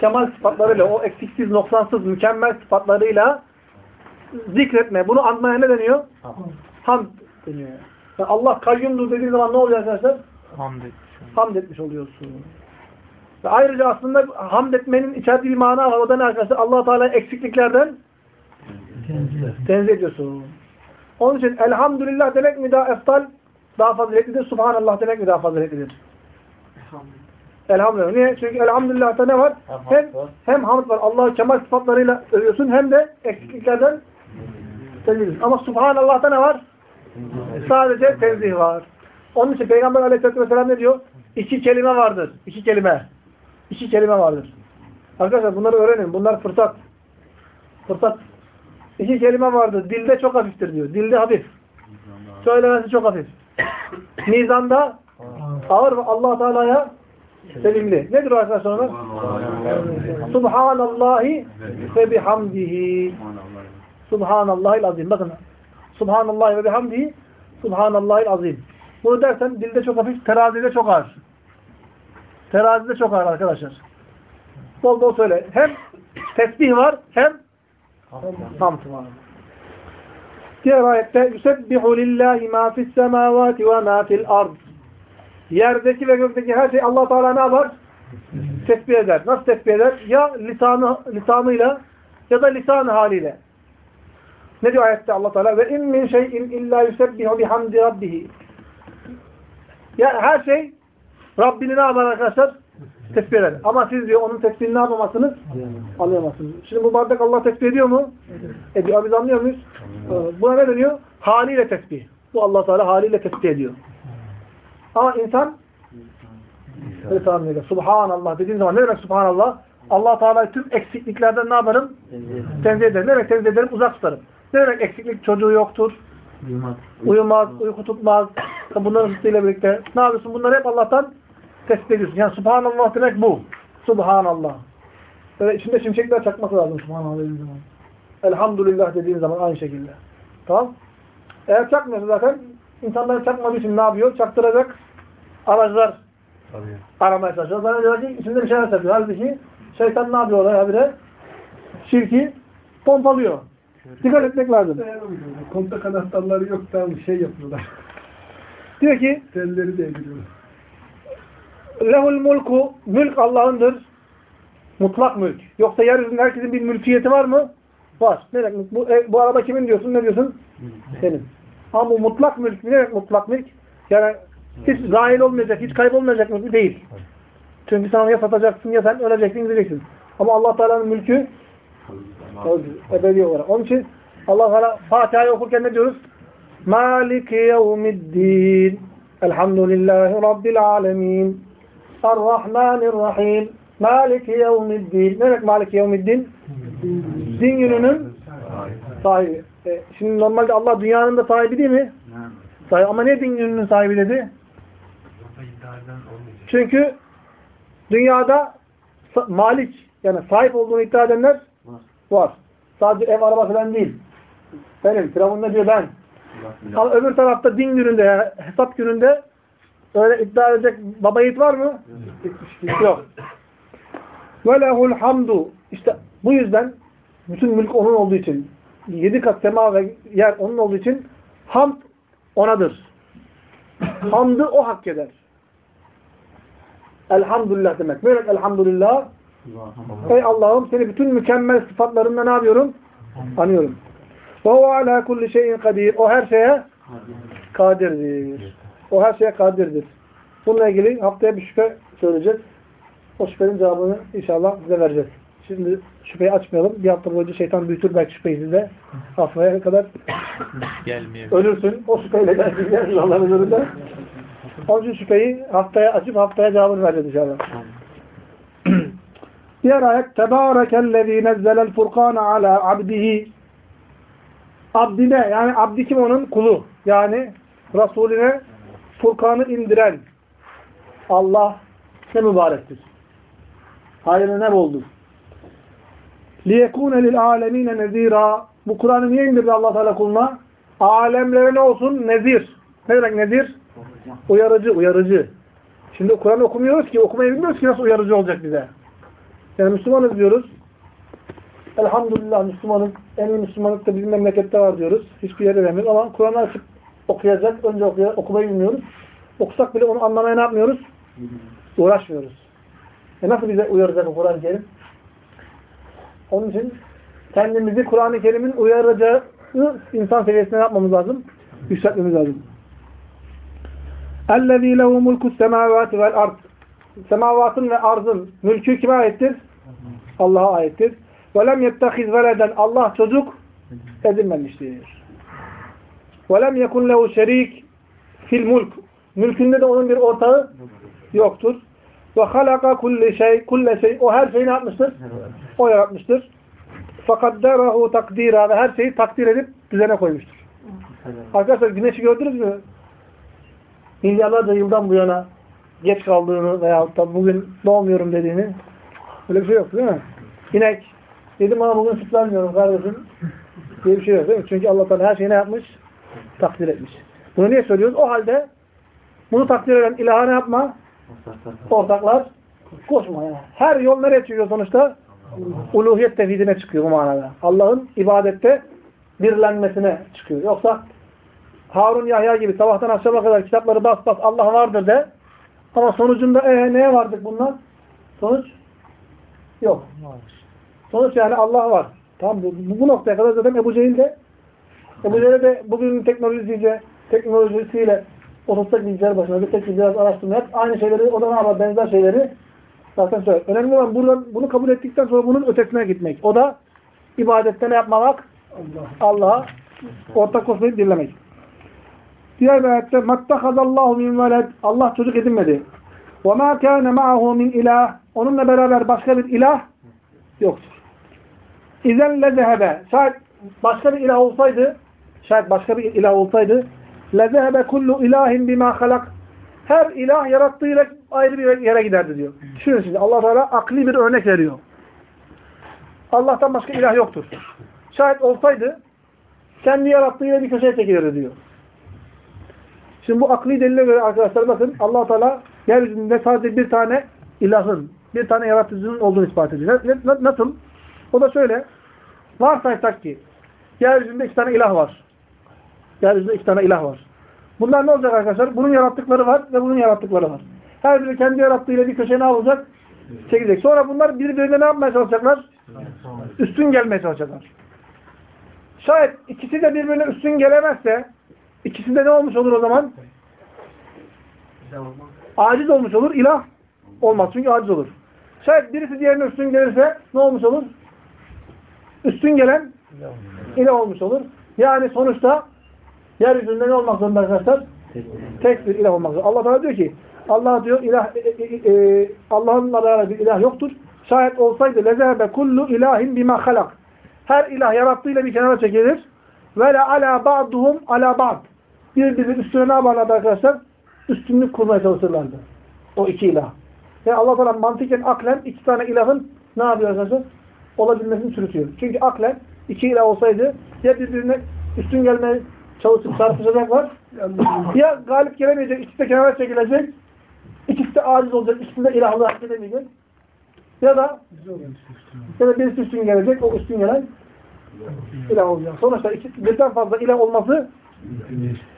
kemal sıfatlarıyla, o eksiksiz, noksansız, mükemmel sıfatlarıyla zikretme. Bunu anmaya ne deniyor? Hamd deniyor. Yani Allah kayyumdur dediği zaman ne oluyor arkadaşlar? Hamd etmiş. Hamd etmiş oluyorsun. Ve ayrıca aslında hamd etmenin içerdiği bir mana var. O da ne arkadaşlar? allah Teala eksikliklerden tenzih ediyorsun. Onun için elhamdülillah demek mi daha eftal, daha faziletlidir? Subhanallah demek mi daha faziletlidir? Elhamdülillah. Niye? Çünkü elhamdülillah'ta ne var? Hem, hem hamd var. Allah'ı kemal sıfatlarıyla övüyorsun hem de eksikliklerden tenzih. Ama Subhanallah'ta ne var? Sadece tenzih var. Onun için Peygamber aleyhisselatü vesselam ne diyor? İki kelime vardır. İki kelime. İki kelime vardır. Arkadaşlar bunları öğrenin. Bunlar fırsat. Fırsat. İki kelime vardır. Dilde çok hafiftir diyor. Dilde hafif. Söylemesi çok hafif. Mizanda ağır ve allah Teala'ya sevimli. Nedir arkadaşlar onlar? Subhanallahi ve bihamdihi. Subhanallahil azim. Bakın. Subhanallahi ve bihamdihi. Subhanallahil azim. Bunu dersen dilde çok hafif, terazide çok ağır. Terazide çok ağır arkadaşlar. Bol bol söyle. Hem tesbih var hem hamd var. Diğer ayette lillahi ma fis semavati ve ma fil ard. Yerdeki ve gökteki her şey Allah Teala ne yapar? Tesbih eder. Nasıl tesbih eder? Ya lisanı lisanıyla ya da lisan haliyle. Ne diyor ayette Allah Teala? Ve in min şeyin illa yusebbihu bihamdi rabbih. Ya her şey Rabbini ne yapar arkadaşlar? Tesbih eder. Ama siz diyor onun tesbihini ne yapamazsınız? Anlayamazsınız. Şimdi bu bardak Allah tesbih ediyor mu? Ediyor. Biz anlıyor muyuz? Ee, Buna ne deniyor? Haliyle tesbih. Bu Allah Teala haliyle tesbih ediyor. Ama insan lisanıyla Subhanallah dediğin zaman ne demek Subhanallah? Allah Teala tüm eksikliklerden ne yaparım? Tenzih ederim. Ne demek tenzih ederim? Uzak tutarım. Ne demek eksiklik? Çocuğu yoktur. Uyumaz, uyku tutmaz. Bunların zıttıyla birlikte. Ne yapıyorsun? Bunları hep Allah'tan tespit ediyorsun. Yani Subhanallah demek bu. Subhanallah. Böyle içinde şimşekler çakması lazım Subhanallah dediğin zaman. Elhamdülillah dediğin zaman aynı şekilde. Tamam? Eğer çakmıyorsa zaten insanların çakmadığı için ne yapıyor? Çaktıracak araçlar aramaya çalışıyor. Zannediyorlar ki içinde bir şeyler yapıyor. Halbuki şeytan ne yapıyor oraya habire? Şirki pompalıyor. Dikkat etmek lazım. Kontak anahtarları yok tam şey yapıyorlar. Diyor ki Telleri değdiriyorlar. lehul mulku mülk Allah'ındır. Mutlak mülk. Yoksa yeryüzünde herkesin bir mülkiyeti var mı? Var. Ne demek? Bu, e, bu araba kimin diyorsun? Ne diyorsun? Senin. Ama bu mutlak mülk ne demek mutlak mülk? Yani hiç zahil olmayacak, hiç kaybolmayacak mülk değil. Çünkü sen onu ya satacaksın ya sen öleceksin, gideceksin. Ama Allah Teala'nın mülkü ebedi olarak. Onun için Allah Teala Fatiha'yı okurken ne diyoruz? Maliki yevmiddin. Elhamdülillahi Rabbil alemin. Errahmanirrahim. Maliki yevmiddin. Ne demek Maliki yevmiddin? Din gününün sahibi. E, şimdi normalde Allah dünyanın da sahibi değil mi? Sahibi. Ama ne gününün sahibi dedi? Çünkü dünyada malik yani sahip olduğunu iddia edenler var. Sadece ev araba falan değil. Benim. Firavun ne diyor ben. Ama öbür tarafta din gününde yani hesap gününde öyle iddia edecek baba yiğit var mı? Yok. Ve lehul hamdu. İşte bu yüzden bütün mülk onun olduğu için yedi kat sema ve yer onun olduğu için hamd onadır. Hamdı o hak eder. Elhamdülillah demek. Böyle elhamdülillah. Ey Allah'ım seni bütün mükemmel sıfatlarında ne yapıyorum? Anıyorum. Ve o ala kulli şeyin kadir. O her şeye kadirdir. O her şeye kadirdir. Bununla ilgili haftaya bir şüphe söyleyeceğiz. O şüphenin cevabını inşallah size vereceğiz. Şimdi şüpheyi açmayalım. Bir hafta boyunca şeytan büyütür belki şüpheyi size. Haftaya kadar Gelmiyor. ölürsün. O şüpheyle gelsin Allah'ın önünde. Onun için şüpheyi haftaya açıp haftaya cevabını vereceğiz inşallah. Diğer ayet Tebârekellezî nezzelel furkâne alâ abdihi Abdine yani abdi kim onun? Kulu. Yani Resulüne Furkan'ı indiren Allah ne mübarektir. Hayrı ne boldur. لِيَكُونَ لِلْعَالَمِينَ nezira. Bu Kur'an'ı niye indirdi Allah Teala kuluna? Alemlere ne olsun? Nezir. Ne demek nezir? Uyarıcı, uyarıcı. Şimdi Kur'an okumuyoruz ki, okumayı bilmiyoruz ki nasıl uyarıcı olacak bize. Yani Müslümanız diyoruz. Elhamdülillah Müslümanız. En iyi Müslümanlık da bizim memlekette var diyoruz. Hiçbir yerde demiyoruz ama Kur'an'ı açıp okuyacak. Önce okuya, okumayı bilmiyoruz. Okusak bile onu anlamaya ne yapmıyoruz? Uğraşmıyoruz. E nasıl bize uyaracak o Kur'an-ı Kerim? Onun için kendimizi Kur'an-ı Kerim'in uyaracağı insan seviyesine yapmamız lazım. Yükseltmemiz lazım. اَلَّذ۪ي لَهُ مُلْكُ السَّمَاوَاتِ وَالْاَرْضِ Semavatın ve arzın mülkü kime aittir? Allah'a aittir. وَلَمْ يَتَّخِذْ وَلَدًا Allah çocuk edinmemiştir. وَلَمْ يَكُنْ لَهُ şerik fil mulk. Mülkünde de onun bir ortağı yoktur. Ve halaka kulli şey, kulle şey. O her şeyi ne yapmıştır? O yaratmıştır. Fakat derahu takdira ve her şeyi takdir edip düzene koymuştur. Arkadaşlar güneşi gördünüz mü? Milyarlarca yıldan bu yana geç kaldığını veya da bugün doğmuyorum dediğini öyle bir şey yok değil mi? İnek dedim ama bugün süt kardeşim diye bir şey yok değil mi? Çünkü Allah Teala her şeyi ne yapmış? Takdir etmiş. Bunu niye söylüyoruz? O halde bunu takdir eden ilaha ne yapma? Ortaklar koşma yani. Her yol nereye çıkıyor sonuçta? Uluhiyet tevhidine çıkıyor bu manada. Allah'ın ibadette birlenmesine çıkıyor. Yoksa Harun Yahya gibi sabahtan akşama kadar kitapları bas bas Allah vardır de ama sonucunda e, neye vardık bunlar? Sonuç yok. Sonuç yani Allah var. Tamam bu, bu noktaya kadar zaten Ebu Cehil de Ebu Cehil de bugün teknolojisiyle teknolojisiyle otursak bilgisayar başına bir tek biraz araştırma yap. Aynı şeyleri o da ne yapar? Benzer şeyleri zaten söyler. Önemli olan buradan, bunu kabul ettikten sonra bunun ötesine gitmek. O da ibadette ne yapmamak? Allah'a ortak koşmayı dinlemek. Diğer bir ayette مَتَّخَذَ min veled Allah çocuk edinmedi. وَمَا كَانَ مَعَهُ min ilah Onunla beraber başka bir ilah yoktur. İzen lezehebe şayet başka bir ilah olsaydı şayet başka bir ilah olsaydı lezehebe kullu ilahin bima halak her ilah yarattığıyla ayrı bir yere giderdi diyor. Düşünün şimdi Allah Teala akli bir örnek veriyor. Allah'tan başka ilah yoktur. Şayet olsaydı kendi yarattığıyla bir köşeye çekilirdi diyor. Şimdi bu akli delile göre arkadaşlar bakın allah Teala yeryüzünde sadece bir tane ilahın, bir tane yaratıcının olduğunu ispat ediyor. Nasıl? O da şöyle. Varsaysak ki yeryüzünde iki tane ilah var. Yeryüzünde iki tane ilah var. Bunlar ne olacak arkadaşlar? Bunun yarattıkları var ve bunun yarattıkları var. Her biri kendi yarattığıyla bir köşeye ne olacak? Çekilecek. Sonra bunlar birbirine ne yapmaya çalışacaklar? Üstün gelmeye çalışacaklar. Şayet ikisi de birbirine üstün gelemezse ikisinde ne olmuş olur o zaman? Aciz olmuş olur. ilah olmaz. Çünkü aciz olur. Şayet birisi diğerine üstün gelirse ne olmuş olur? Üstün gelen ilah olmuş olur. Yani sonuçta yeryüzünde ne olmak zorunda arkadaşlar? Tek bir ilah olmak zorunda. Allah Teala diyor ki Allah diyor ilah e, e, e, Allah'ınla beraber bir ilah yoktur. Şayet olsaydı lezebe kullu ilahin bima halak. Her ilah yarattığıyla bir kenara çekilir. Ve la ala ba'duhum ala ba'd. Birbirinin üstüne ne yaparlardı arkadaşlar? Üstünlük kurmaya çalışırlardı. O iki ilah. Ve Allah Teala mantıken aklen iki tane ilahın ne yapıyor arkadaşlar? Olabilmesini sürütüyor. Çünkü aklen iki ilah olsaydı ya birbirine üstün gelmeye çalışıp çarpışacaklar ya galip gelemeyecek, ikisi de kenara çekilecek ikisi de aciz olacak, ikisi de ilahlığı hak edemeyecek ya da ya da birisi üstün gelecek, o üstün gelen ilah olacak. Sonuçta iki, birden fazla ilah olması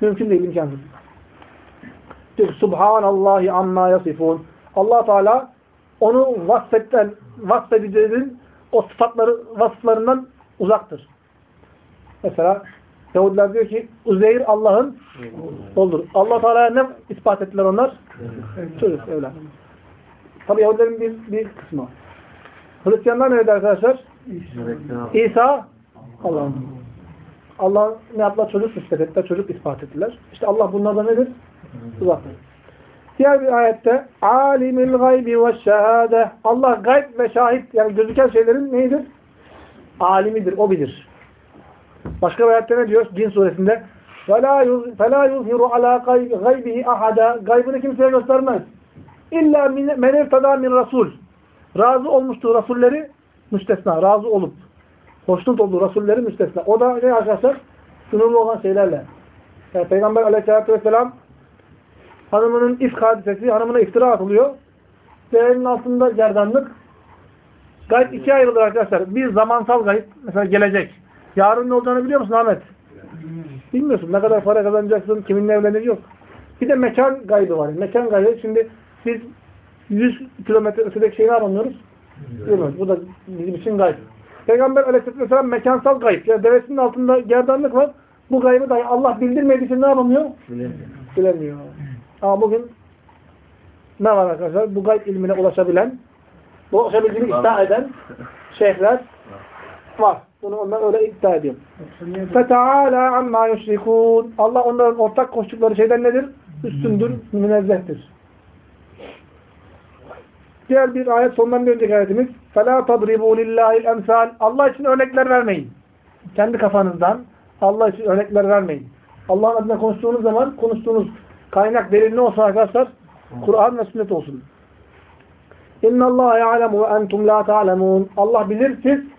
mümkün değil, imkansız. Subhanallahi amma yasifun. allah Teala onu vasfetten, vasfedicilerin o sıfatları, vasıflarından uzaktır. Mesela Yahudiler diyor ki Uzeyr Allah'ın oğludur. Allah Teala'ya ne ispat ettiler onlar? Çocuk, evlat. Tabi Yahudilerin bir, bir kısmı. Hristiyanlar ne dedi arkadaşlar? İsa Allah'ın. Allah ne yaptılar? Çocuk ispat ettiler, çocuk ispat ettiler. İşte Allah bunlardan nedir? Uzaktır. Diğer bir ayette alimil gaybi ve şehade Allah gayb ve şahit yani gözüken şeylerin neydir? Alimidir, o bilir. Başka bir ayette ne diyor? Cin suresinde فَلَا يُظْهِرُ عَلَى غَيْبِهِ أَحَدًا Gaybını kimseye göstermez. İlla men irtada min rasul. Razı olmuştur rasulleri müstesna. Razı olup. Hoşnut olduğu rasulleri müstesna. O da ne arkadaşlar? Sınırlı olan şeylerle. Yani Peygamber aleyhissalatü vesselam hanımının ifk hadisesi, hanımına iftira atılıyor. Değerinin altında gerdanlık. Gayb ikiye ayrılır arkadaşlar. Bir zamansal gayb, mesela gelecek. Yarın ne olacağını biliyor musun Ahmet? Bilmiyorsun. Ne kadar para kazanacaksın, kiminle evlenir yok. Bir de mekan gaybı var. Mekan gaybı. Şimdi biz 100 kilometre ötedeki şeyi yapamıyoruz? Bilmiyoruz. Bu da bizim için gayb. Peygamber aleyhisselam mekansal gayb. Yani devesinin altında gerdanlık var. Bu gaybı dahi Allah bildirmediği için ne yapamıyor? Bilemiyor. Ama bugün ne var arkadaşlar? Bu gayb ilmine ulaşabilen, ulaşabildiğini iddia eden şeyhler var. Bunu onlar öyle iddia ediyor. فَتَعَالَى عَمَّا يُشْرِكُونَ Allah onların ortak koştukları şeyden nedir? Üstündür, münezzehtir. Diğer bir ayet sondan bir önceki ayetimiz فَلَا تَضْرِبُوا لِلّٰهِ الْاَمْثَالِ Allah için örnekler vermeyin. Kendi kafanızdan Allah için örnekler vermeyin. Allah'ın adına konuştuğunuz zaman konuştuğunuz kaynak delil ne olsun arkadaşlar? Kur'an ve sünnet olsun. اِنَّ اللّٰهَ يَعْلَمُ وَاَنْتُمْ لَا تَعْلَمُونَ Allah bilir siz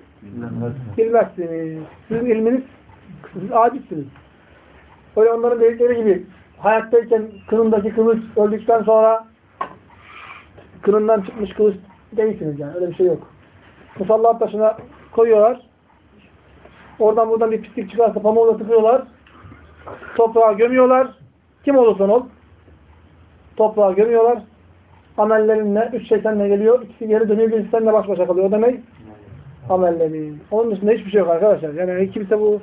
bilmezsiniz. Sizin ilminiz siz acizsiniz. Öyle onların dedikleri gibi hayattayken kınındaki kılıç öldükten sonra kınından çıkmış kılıç değilsiniz yani. Öyle bir şey yok. Musallat taşına koyuyorlar. Oradan buradan bir pislik çıkarsa pamuğla tıkıyorlar. Toprağa gömüyorlar. Kim olursan ol. Toprağa gömüyorlar. Amellerinle, üç şeytanla geliyor. İkisi geri dönüyor, birisi seninle baş başa kalıyor. O da? Amelleri. Onun dışında hiçbir şey yok arkadaşlar. Yani kimse bu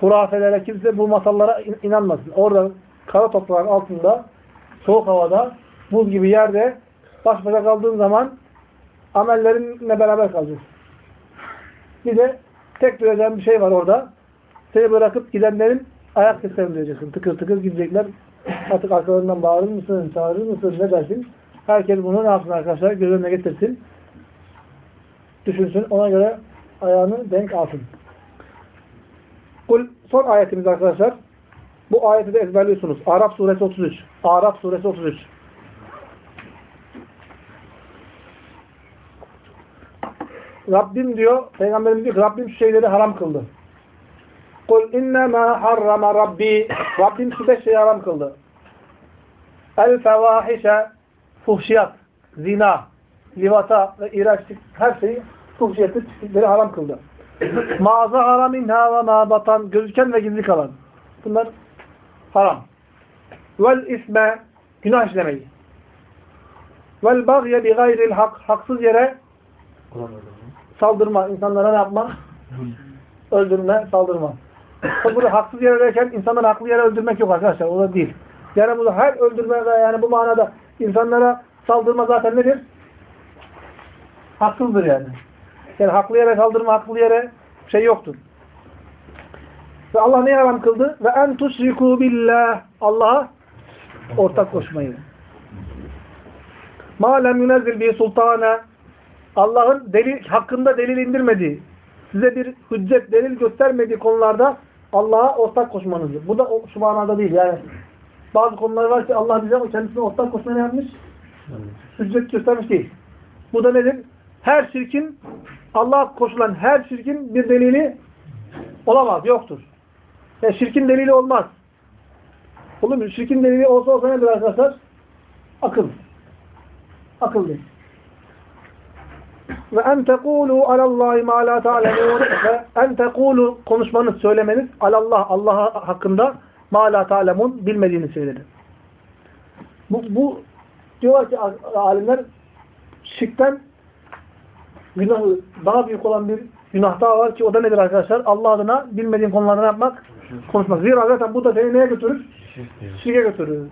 hurafelere, kimse bu masallara in inanmasın. Orada kara toprağın altında, soğuk havada, buz gibi yerde baş başa kaldığın zaman amellerinle beraber kalacaksın. Bir de tek duyacağın bir şey var orada. Seni bırakıp gidenlerin ayak seslerini duyacaksın. Tıkır tıkır gidecekler. Artık arkalarından bağırır mısın, çağırır mısın, ne dersin? Herkes bunu ne yapsın arkadaşlar? Göz önüne getirsin. Düşünsün. Ona göre ayağını denk alsın. Kul son ayetimiz arkadaşlar. Bu ayeti de ezberliyorsunuz. Araf suresi 33. Araf suresi 33. Rabbim diyor, Peygamberimiz diyor Rabbim şu şeyleri haram kıldı. Kul innema harrama Rabbi. Rabbim şu beş şeyi haram kıldı. El fevahişe fuhşiyat, zina, livata ve iğrençlik her şeyi fuhşiyatı pislikleri haram kıldı. Ma zahara minha ve ma batan gözüken ve gizli kalan. Bunlar haram. Vel isme günah işlemeyi. Vel bagye bi gayril hak haksız yere saldırma. insanlara ne yapma? Öldürme, saldırma. Tabi burada haksız yere derken insanları haklı yere öldürmek yok arkadaşlar. O da değil. Yani bu her öldürme ve yani bu manada insanlara saldırma zaten nedir? Haksızdır yani. Yani haklı yere saldırma, haklı yere şey yoktur. Ve Allah ne haram kıldı? Ve en tusriku billah. Allah'a ortak koşmayı. Ma lem yunezzil bi sultana. Allah'ın delil, hakkında delil indirmediği, size bir hüccet, delil göstermediği konularda Allah'a ortak koşmanızdır. Bu da o, şu manada değil. Yani bazı konular var ki Allah bize kendisine ortak koşmayı yapmış? Hüccet göstermiş değil. Bu da nedir? Her şirkin, Allah'a koşulan her şirkin bir delili olamaz, yoktur. Yani şirkin delili olmaz. Olur mu? Şirkin delili olsa olsa nedir arkadaşlar? Akıl. Akıl değil. Ve en tekulu alallahi ma la ta'lemun ve en tekulu konuşmanız, söylemeniz alallah, Allah hakkında ma la ta'lemun bilmediğini söylenir. Bu, bu diyorlar ki alimler şirkten günahı daha büyük olan bir günah daha var ki o da nedir arkadaşlar? Allah adına bilmediğin konularda yapmak? Konuşmak. Zira zaten bu da seni neye götürür? Şirke götürür.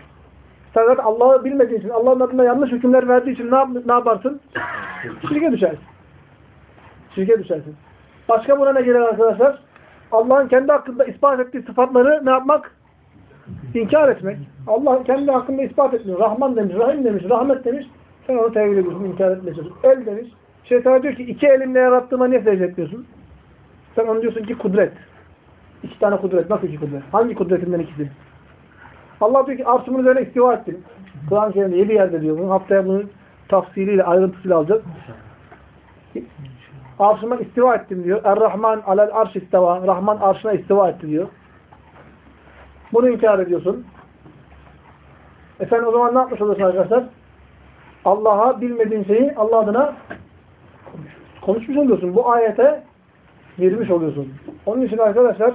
Sen zaten Allah'ı bilmediğin için, Allah'ın adına yanlış hükümler verdiği için ne, ne yaparsın? Şirke düşersin. Şirke düşersin. Başka buna ne gelir arkadaşlar? Allah'ın kendi hakkında ispat ettiği sıfatları ne yapmak? inkar etmek. Allah kendi hakkında ispat etmiyor. Rahman demiş, Rahim demiş, Rahmet demiş. Sen onu tevhid ediyorsun, inkar etmeye çalışıyorsun. El demiş. Şeytan diyor ki iki elimle yarattığıma niye secde etmiyorsun? Sen onu diyorsun ki kudret. İki tane kudret. Nasıl iki kudret? Hangi kudretinden ikisi? Allah diyor ki arşımın üzerine istiva ettim. Kur'an-ı Kerim'de yedi yerde diyor. Bunu haftaya bunu tafsiliyle, ayrıntısıyla alacağız. Arşıma istiva ettim diyor. Er-Rahman alel arş istiva. Rahman arşına istiva etti diyor. Bunu inkar ediyorsun. E sen o zaman ne yapmış oluyorsun arkadaşlar? Allah'a bilmediğin şeyi Allah adına konuşmuş oluyorsun. Bu ayete girmiş oluyorsun. Onun için arkadaşlar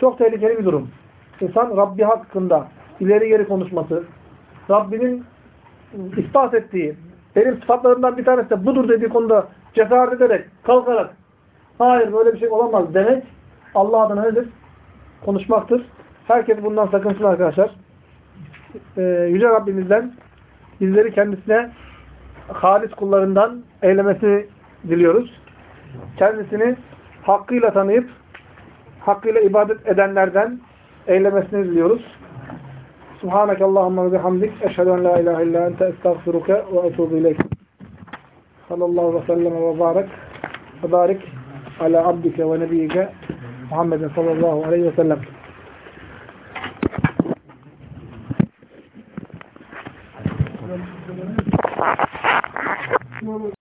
çok tehlikeli bir durum. İnsan Rabbi hakkında ileri geri konuşması, Rabbinin ispat ettiği, benim sıfatlarımdan bir tanesi de budur dediği konuda cesaret ederek, kalkarak, hayır böyle bir şey olamaz demek, Allah adına nedir? Konuşmaktır. Herkes bundan sakınsın arkadaşlar. Ee, Yüce Rabbimizden bizleri kendisine halis kullarından eylemesini diliyoruz. Kendisini hakkıyla tanıyıp hakkıyla ibadet edenlerden eylemesini diliyoruz. Subhaneke Allahumma ve bihamdik. Eşhedü en la ilahe illa ente estağfiruke ve etubu ileyk. Sallallahu ve sellem ve barik ve barik ala abdike ve nebiyike Muhammedin sallallahu aleyhi ve sellem.